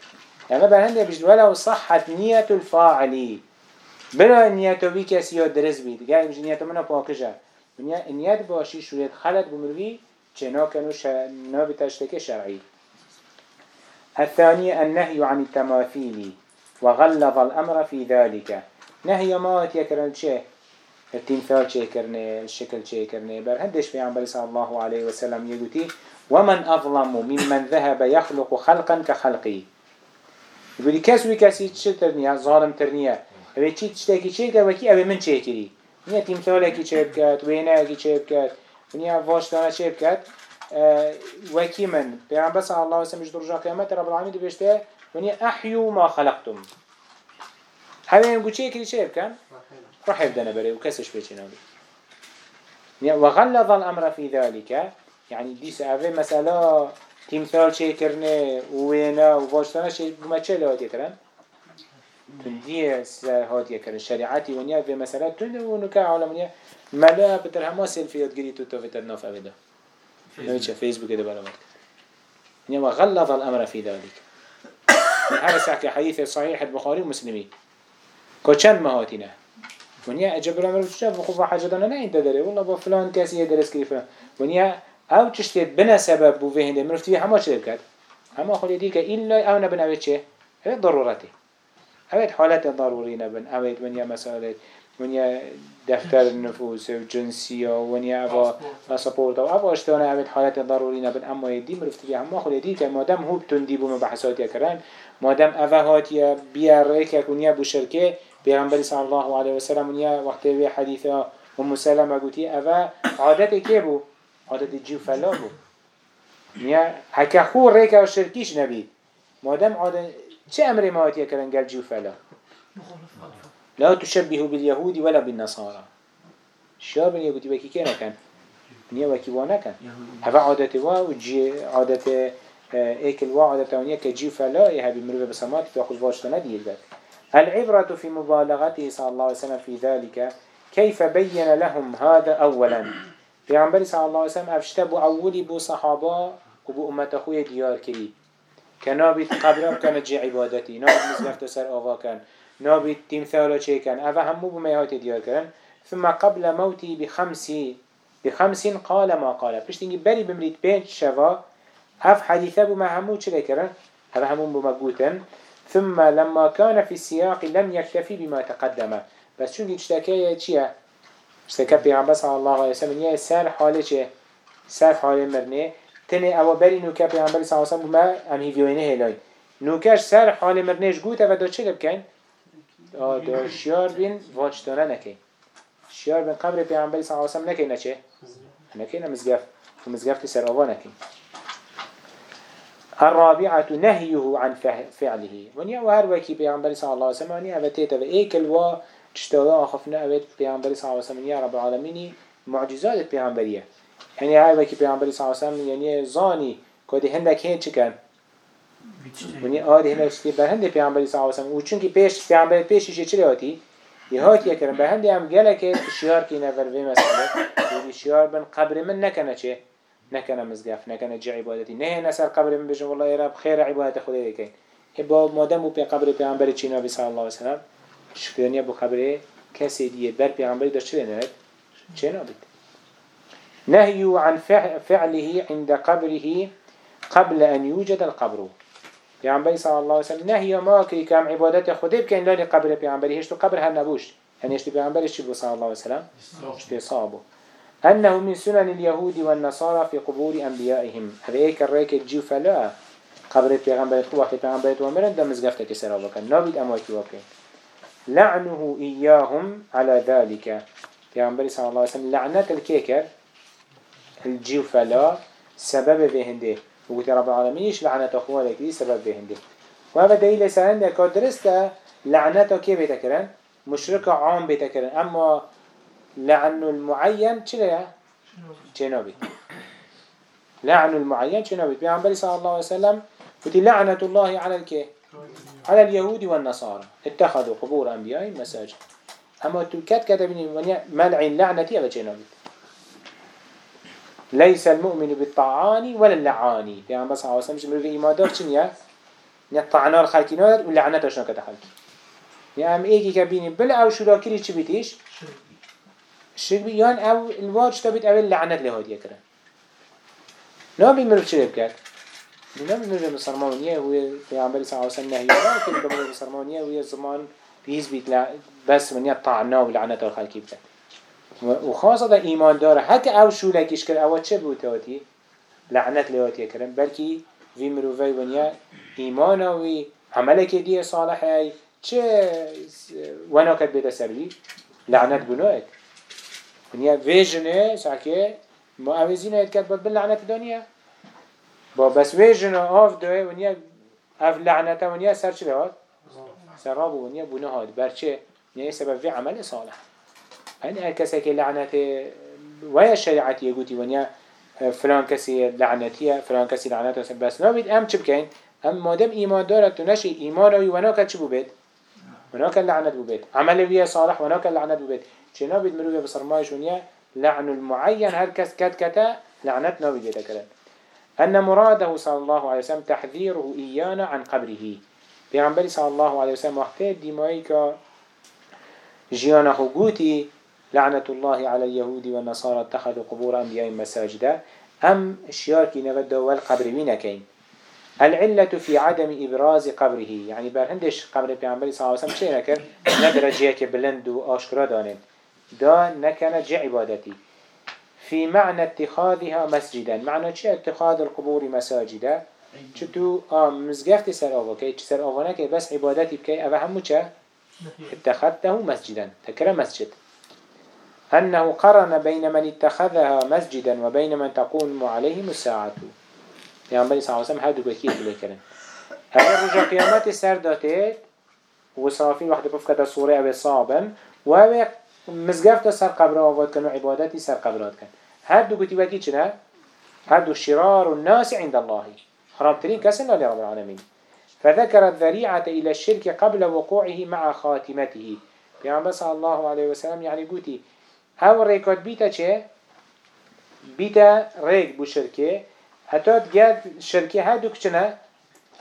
يعني بهند بيجد ولو صحت نية الفاعل بلا نيته بي كسي درس بيد قال مش نيته منه باكجا نيت باشي شوية خلط بمروي چنا كانوا نابي تشتكي شرعي الثانية النهي عن التماثيل وغلظ الأمر في ذلك نهي ما يكرن شيء التمثال چه کرنه الشكل چه کرنه بر هندش في عمبر صلى الله عليه وسلم يقولي ومن أظلم ممن ذهب يخلق خلقا كخلقي. يقولي كسوي كسي چه ترنيا ظالم ترنيا اوه چي تشتاكي چه كر وكي اوه من چه كري ونيا تمثالكي چه بكت ويناكي چه بكت ونيا واشتانا چه آه وكي من؟ پیغمبر صلى الله عليه وسلم جدر جا قيامت رب العالمين دي بيشته ونيا أحيو ما خلقتم. هذا ينقو چه كري چه بكن راح يبدأ بري وكسش بيشنا بي وغلظ الأمر في ذلك. يعني دي سأفه مسألة تمثال شيء كرنه وينا وفاشتنا شيء بما چه لها تكرن تندیه هاتیه کرد شریعتی ونیا و مثلا تند و نکه عالمونیه ملا بتر همه سلفیات گری تو تو فتر ناف اویده نویچه فیسبوک ده برامت ونیا وغلظ الامر في ذلك. هذا ساكي حديث صحيح البخاري ومسلمي. كو چند مهاتينه ونیا اجبر أمر بچه بخوف حاجة دانا نه انت داره والله با فلان کسی درس کری فلان ونیا أو تشتید بنا سبب بو فهنده مرفتی همه چه بکد همه خود دي إلا أو نبن أويت شيء أويت ضرورتي أويت حالات ضروري نبن. أويت ونيا مسألة ونيا دفتر النفوس وجنسية ونيا أبا باسبورت أو أبا اشتوانا أويت حالات ضروري نبن. أما يدي مرفتي هم خود دي كمادام هو بتندي بو مبحثات يكران مادام أفهات يا بيارك يكونيا بو شركة بيغنبري صلى الله عليه وسلم ونيا وقت بي حديثة ومسلمة قلتي أفا عادتي كيبو عادتي جيو فلابو نیا هکه خور ریکه و شرکیش نبید مادم عادن چه أمر ماهاتیه کرن گل جو فلا؟ لا تشبه باليهود ولا بالنصارى شاب يقولي بكي كنا كان نيا وكي وأنا كان هذا عادة وا وجي عادة ايكل وا عادة ونيا كجي فلا يهبي مروه بسمات تأخذ واشتنا ديل ذات العبرة في مبالغته صلى الله عليه وسلم في ذلك كيف بين لهم هذا أولا؟ في عمبر صلى الله عليه وسلم أفشتبوا أولي بو صحابة و بو امت خوی دیار کری. که نابید قبرم کنه جی عبادتی نابید مزگفت سر آقا کن نابید تیم ثالا چه کن اوه همو بو میهات دیار کرن ثم قبل موتی بخمسی بخمسين قال ما قال. بشتنجي بري بمريد بين شوا اف حديثه بما همو چلي كرن هذا همو بما قوتن ثم لما كان في السياق لم يكتفي بما تقدم. بس شو اشتكى چيه اشتكى بيغمبر صلى الله عليه وسلم يا سر حاله چه؟ سر حاله مرنه. تنه أو بری نوکه پیامبر صلی الله علیه و ما ام هیوینه هلای. نوکش سر حال مرنش گوته و دا چه بکن دا شیار بین واجتانه نکن شیار بین قبر پیامبر صلی الله علیه و نکن نچه نکن مزگف. مزگفت سر آوا نکن الرابعة نهيه عن فعله. ونيا وهر وكي بيعنبري صلى الله عليه وسلم ونيا أبتيتا وإيكل و تشتغل أخفنا أبت بيعنبري صلى الله عليه وسلم يا رب العالمين معجزات بيعنبريه يعني هاي وكي پیامبری صلی الله علیه و يعني زانی کدی هندک هیچ چکن ونی آدی هندک چی؟ به هندی پیامبری صلی الله علیه و و چون که پیش پیامبر پیشش چی هاتی یه هاتی کردن به هندی هم که شیار کی نفر مثلا یعنی شیار بن قبر من نکنه چه؟ نکنه مزگف نکنه جی عبادتی. نه نسر قبر من بجن. والله رب خیر عبادت خدا کن با مادم بو قبر پیامبر چی نبی صلی الله علیه و سلم شکرانیه بو قبر کسی دیگه بر پیامبری داشت چه نه چه نبید نهي عن فعله عند قبره قبل أن يوجد القبر. پیامبری صلى الله عليه وسلم نهي ما كي كام عبادت خدا بكين لا قبر پیامبری هشتو قبر هر نبوش. يعني هشتو پیامبری چی صلى الله عليه وسلم؟ هشتو صابو أنه من سنن اليهود والنصارى في قبور أنبيائهم. هذا إيك الرأيك الجيو فلا. قبر پیغمبر خو وقت پیغمبر تو مرن دم مزگفته که سرا بکن نابید امواتی وکن لعنه إياهم على ذلك. پیغمبر صلى الله عليه وسلم لعنت الكيكر. الجيو فلا. سبب في هنده وقلت رب العالمين إيش لعنة أخوة لكي سبب في هنده وهذا دليل سهنده كدرسته لعنته كيف بيتكرن مشرك عام بيتكرن أما لعن المعين چليا جنابي لعن المعين جنابي بيعنبالي صلى الله عليه وسلم قلت لعنة الله على الكي على اليهود والنصارى اتخذوا قبور أنبياء مساجد. أما تلكات كتبني ملعين لعنتي على جنابي ليس المؤمن بالطعان ولا اللعاني يعني بس عاوز مش من إيمان دار شنيا نطعنا الخالقين واللعنة شنو كده خالق يعني أم إيجي كبيني بلا أو شو راكري شو بيتيش شو بيان أو الواج تبيت أو اللعنة لهادي كده نبي مرف شو بكر نبي مرف مسلمانية هو في عمل ساعة وسنة هي لكن كمان مسلمانية هو زمان بيز بيت بس من يطعنا واللعنة الخالقين بكر و خاصة ایمان داره. حتی أو شولکیش کرد أو چه بود تاتی؟ لعنت لیاتی کرن بلکی وی مروفی ونیا ایمان وی عمله که دیه صالحه چه وناکت بیده سروی؟ لعنت بنوید ونیا ویجنه ساکه ما اوزین هید کرد بود لعنت دانیه با بس ویجنه آف دوه ونیا اف لعنته ونیا سر چه لهاد؟ سر رابو ونیا بونه هاد برچه؟ ونیا سبب في عمل صالح. هني هر كسي كي لعنته ويا الشريعة يقولي ونيا فلان كسي لعنتيه فلان كسي لعنته. بس نابد أم چه بكين؟ أم مادم إيمان دارد تو نشي إيمان أوي وناكا چه بو بيت وناك اللعنة ببيت. عمل بيه صالح وناك اللعنة ببيت. چنا بيد مروفة بصرمايش ونيا لعن المعين هر كس كت كتا لعنتنا بجيتا كلا. أن مراده صلى الله عليه وسلم تحذيره إيانا عن قبره. بيغنبري صلى الله عليه وسلم وقته ديمايك جيانا خقوتي لعنة الله على اليهود والنصارى اتخذوا قبور أنبياء مساجدا. أم شياركي نبدا والقبر مين كين العلة في عدم إبراز قبره. يعني برهندش قبر بيعنبري صلى الله عليه وسلم شيء نكر؟ ندر جيك بلند وآشكرا دانين دا نكنا جي عبادتي. في معنى اتخاذها مسجدا. معنى چه؟ اتخاذ القبور مساجدا. چطو آه مزگفت سر آوا که چه سر آوا نکه بس عبادتی بکی اوه همو چه؟ اتخذته مسجدا. تكره مسجد. أنه قرن بين من اتخذها مسجدا وبين من تقوم عليهم يعني بني صلى الله عليه وسلم هادو بكير بلي كرن هذا رجع قيامات السر داتيت وصافين واحد بفكة صورة أو صابن. وهو مزقفت سر قبر آواد كان وعبادتي سر قبرات كان هادو بتي وكي چنا هادو شرار الناس عند الله. خرابترين كسنا لرب العالمين فذكر الذريعة إلى الشرك قبل وقوعه مع خاتمته. يعني صلى الله عليه وسلم يعني قوتي هاو ريكات بيتا چه بيتا ريك بو شركه هتاد قد شركه هادو كچنا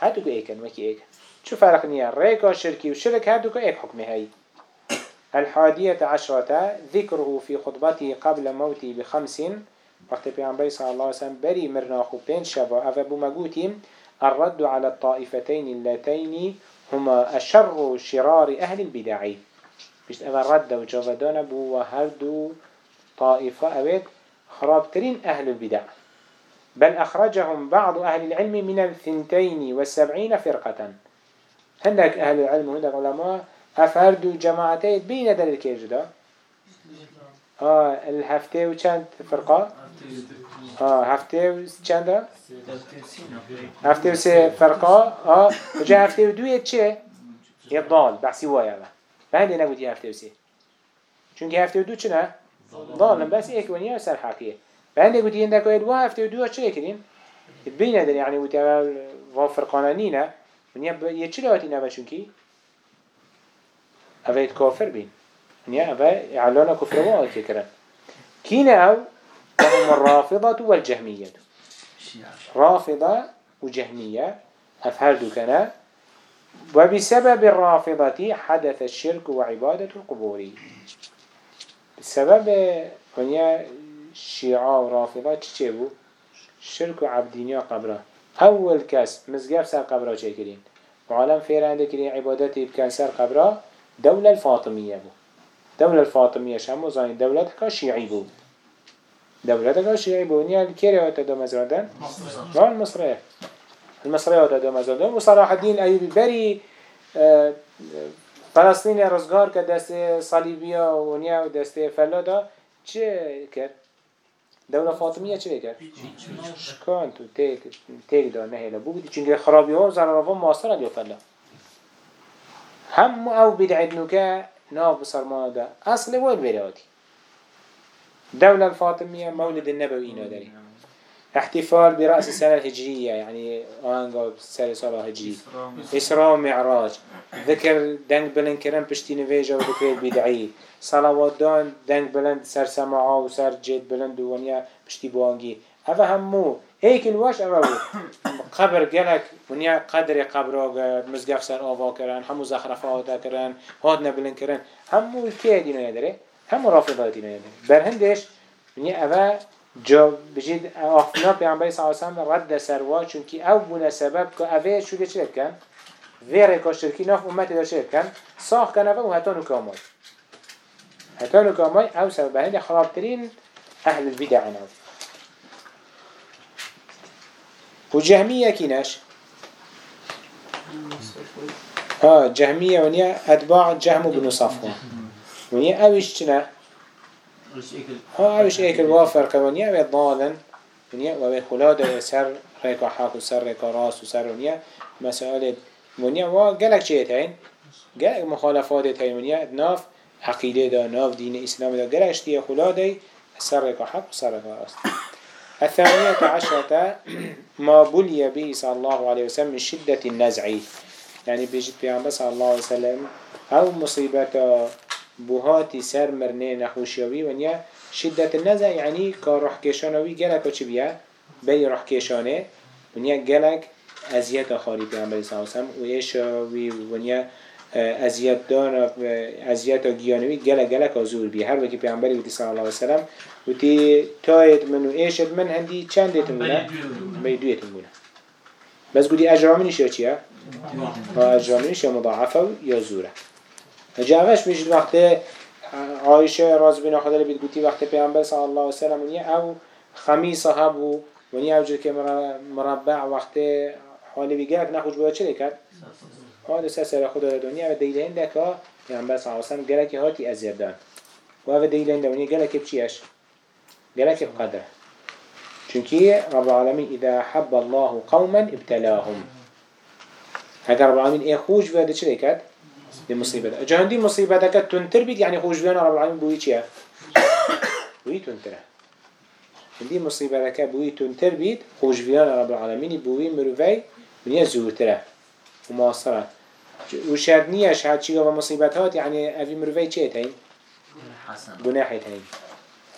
هادو ايكن وكي ايكن شو فرق نيا ريكا شركي وشرك هادو ايك حكمه هاي الحادية عشرة ذكره في خطبته قبل موته بخمس. وقت پیامبر صلى الله عليه وسلم بري مرناخو بين شبا أفبو مقوتهم الرد على الطائفتين اللتين هما أشر شرار أهل البدع. بيشت أفا رد وجافدان بو وهردو طائفة أويد خرابترين أهل البدع. بل أخرجهم بعض أهل العلم من الثنتين والسبعين فرقة. هندك أهل العلم وهندك علماء اف هر دو جماعته بینه در الکیج دا آه الهفته و چند فرقه آه هفته و چنده هفته و سه فرقه آه جا هفته و دویه چه؟ یه ضال بحثی وایه بعد نگو دی هفته و سه. چون که هفته و دو چه نه؟ ضال بس یک و نیا سر حقیه. بعد نگو این اندکو دو هفته و دو چه کردیم بینه در یعنی و تا فرقانه نینه و نیا یه چه دواتی نه چون که اوید کافر بین يعني اوه اعلان كفر ما كرن كين أو هم الرافضة والجهمية رافضة وجهمية أفهردوا كنا وبسبب الرافضة حدث الشرك وعبادة القبور بسبب هنيا شيعة ورافضة تشيبو شرك وعبدينيا قبره أول كاس مزقف سر قبره چه وعالم فيران دكرين عبادتي بكان سر قبره دوله الفاطمیه بو. دوله الفاطمیه شام زاین دولة که بو دولة دولت بو نيا الكيري یعنی کی روایت دو مزردن؟ مصر مصره المصرية وتدو مزادهم وصلاح الدين أيوب بري فلسطين رزقار كدست صليبية ونيا ودست فلادا چه كر؟ دولة فاطمية چه كر؟ شكان تو تيك تيك دا نهيلا بو بدي و خرابي هم زرارفهم ماصرة ديو فلا هم أو بدعت نوكا ناف بصرمان ده أصل وين برياتي دولة الفاطمية مولد النبوي داري احتفال برأس السنة الهجرية يعني آنقا سنة صلاة هجري إسراء ومعراج ذكر دنگ بلند كرم پشتی نویجا و ذكر البدعي صلوات دان دنگ بلند سر سماعا و سر جيد بلند و ونیا پشتی بوانگی. هذا همو هيك الواش أبو قبر جلك ونيا قدر قبره مزجف سر آوا كرن همو زخرفات كرن هاد نبلن كرن همو كي دينو يدري همو رافضات دينو يدري برهندش ونيا أبا جا بجد أخنا بيعنبري صلى الله عليه وسلم رد سروا چونكي أو بنا سبب كأوه شو چلت كان غير كاشتركي ناف أمتي ده چلت كان صاح كان أبا وهتانو كاماي هتانو كاماي أو سبب هندي خرابترين أهل البدع ناف وجهمية كيناش آه جهمية ونيا أتباع جهم بن صفوان. ونيا أوش كنا آه أوش ايكل وافر كونيا أوي ضالا ونيا وأوي خلادة سر ريكا حاك وسر ريكا راس وسر ونيا. مسألة ونيا وقالك شيء هين قالك مخالفات هين ونيا. ناف عقيدة دا ناف دين الإسلام دا. قالك اشتيا خلادة سر ريكا حاك وسر ريكا راس. الثانية عشرة ما بلي به صلى الله عليه وسلم من شدة النزع. يعني بيجي بيان صلى الله عليه وسلم أو مصيبتا بوهاتي سر مرنه نخوشيوي ونيا. شدة النزع يعني كروح كيشانوي جلك وچ بيا بي روح كيشانه ونيا جلك ازيات خاري پیغمبر صلى الله عليه وسلم ويش ونيا اذیت دانا اذیت گیانوی گله گله کازور بی هر وقتی پیامبری و صلی الله علیه و تی تایت من و ایشت من هندی چندت مونه دویتون مونه بس گودی اجرامنش یا چیه؟ اجرامنش یا مضاعفه یا زوره. جاوش میشید وقتی عایشه راز بین خدا لبید گوتی وقتی پیامبر صلی الله علیه و نیه او خمیسه و ونی او جد که مربع وقتی حالی بگرد نخوش بوده چه آن دو سر خدا را دنیا و دیلین دکا یعنی پیامبر صلی الله علیه و سلم گلک هاتی از یردان. و او دیلین دونی گلک چیش گلک قدر. چونکی رب العالمین اذا حب الله قوما ابتلاهم. هگر رب العالمین ای خوش وده چه دیکد؟ دی مصیبت. جهندی مصیبت اکد تنتر بید یعنی خوش وده رب العالمین بوی چیه؟ بوی تنتره دی مصیبت اکد بوی تنتر بید خوش وده رب العالمین بوی مروفی منیه زورتره. و معاصره نية شهاد چيغا ومصيبت هات يعني أفي مروفي چه تين جناحي تين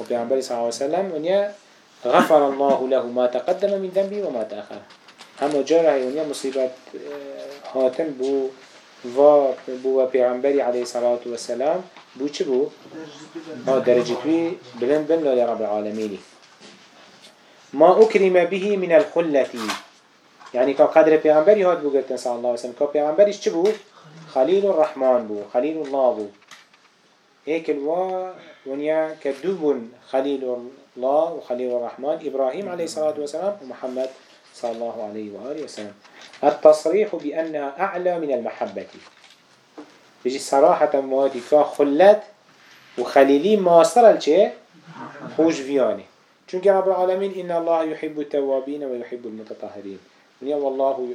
وبيعنبالي صلى الله عليه وسلم ونيا غفر الله له ما تقدم من ذنبه وما تأخر. هم جاره ونيا مصيبت هاتن بو و بو پیغمبری علیه صلاة و سلام بو چه بو؟ ما درجه توی بلند بن رب العالمين ما اکرم به من الخلتی. يعني که قدر پیغمبری هاد بو گرتن صلی الله علیه وسلم که پیغمبریش چه بو؟ خلیل الرحمن بو خلیل الله بو هيك الوا ونيا كدوب خليل الله وخليل الرحمن إبراهيم عليه الصلاة والسلام ومحمد صلى الله عليه وآله وسلم التصريح بأنها أعلى من المحبة. بيجي صراحة موادي خلت وخليلي ماصر الشيء خوش فياني چونك رب العالمين إن الله يحب التوابين ويحب المتطهرين ونيا والله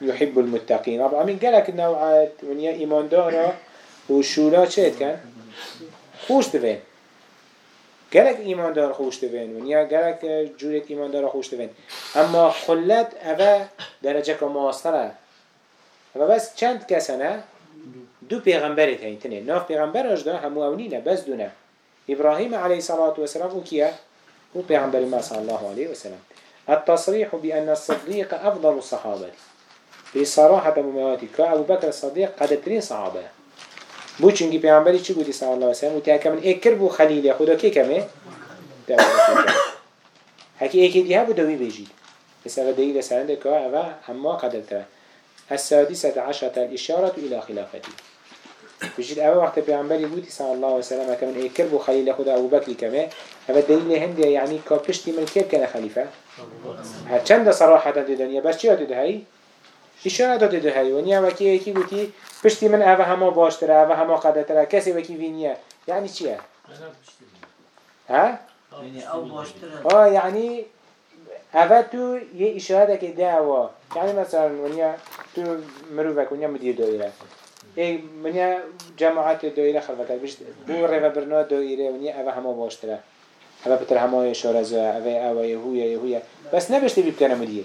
يحب المتقين. رب العالمين قالك النوعات ونيا إيمان دارا وشولا شيء كان؟ خوش تفين. گلک ایماندار خوش دوین ونیا گلک جورت ایماندار خوش دوین أما خلت درجه که ماستره و بس چند کسنه دو پیغمبری تین تنه. ناف پیغمبر اجدا همو اونینه بس دونه ابراهیم علیه صلاة و سلام أو کیه؟ هو پیغمبر ما صلی الله علیه و سلام التصريح بأن الصديق أفضل الصحابة. في صراحة مماتي كأبو بكر الصديق قد ترين صحابة. بو چونگی پیامبری چی بودی صلی الله علیه و سلم؟ و تاکمن اکر بو خلیل خدا کی کمه؟ هکی اکی دیها بو دوی بس اوه دلیل سرنده که اوه اما قدر تره السادسة عشرة الإشارة إلى خلافته. بجد أول وقت پیامبری بودی صلی الله علیه و سلم؟ كمن اکر بو خلیل خدا ابو بکر کمه؟ اوه دلیل هنده یعنی که پشتی من کیب کنه خلیفه؟ هر چند صراحة دنیا بس چی ده هی؟ اشاره داده ده هی. ونیا وکی یکی گوتی پشتی من اوه همه باشتره اوه همه قدرتره. کسی وکی وینیه. یعنی چیه؟ ها؟ آه یعنی اوه تو یه اشاره که دعوا یعنی مثلا ونیا تو مروفک ونیا مدیر دایره. ای منیا جماعت دایره خلوته بشت بو و برنا دایره ونیا اوه همه باشتره. اوه پتر همه شارزه اوه اوه یهویه یهویه بس نبشتی بی بکنه مدیر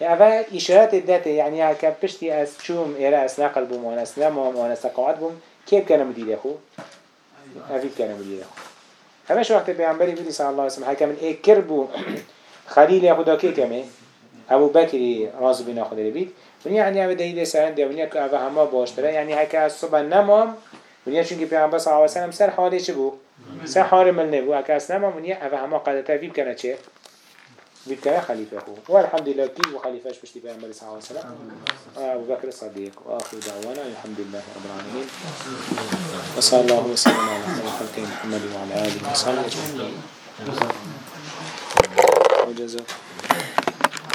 اوه اشارت دته یعنی که پشتی از چوم ایره از نقل بوم وان از نمام و از قاعد بوم که بکنه مدیر خو؟ اوه بکنه مدیر خو. همش وقت پیامبری بودی صلی الله اسم وسلم حکم من اکر بو. خلیل خدا که کمه؟ ابو بکری راز بینا خود بید ونیا یعنی اوه دیده سرند ونیا که اوه همه باشتره یعنی هکا از صبح نمام ونیا چون که پیامبر صلی اللہ علیه وسلم سر حاله چه بود. سر حال ملنه بو هكا از نمام ونیا اوه همه قدرتا فيب کنه چه بكرة خليفة هو والحمد لله كيف وخليفة بشتي في عمر صلى الله عليه وسلم أبو بكر الصديق وآخر دعوانا الحمد لله رب العالمين وصلى الله وسلم على خير محمد وعلى آله وصحبه أجمعين وجزاك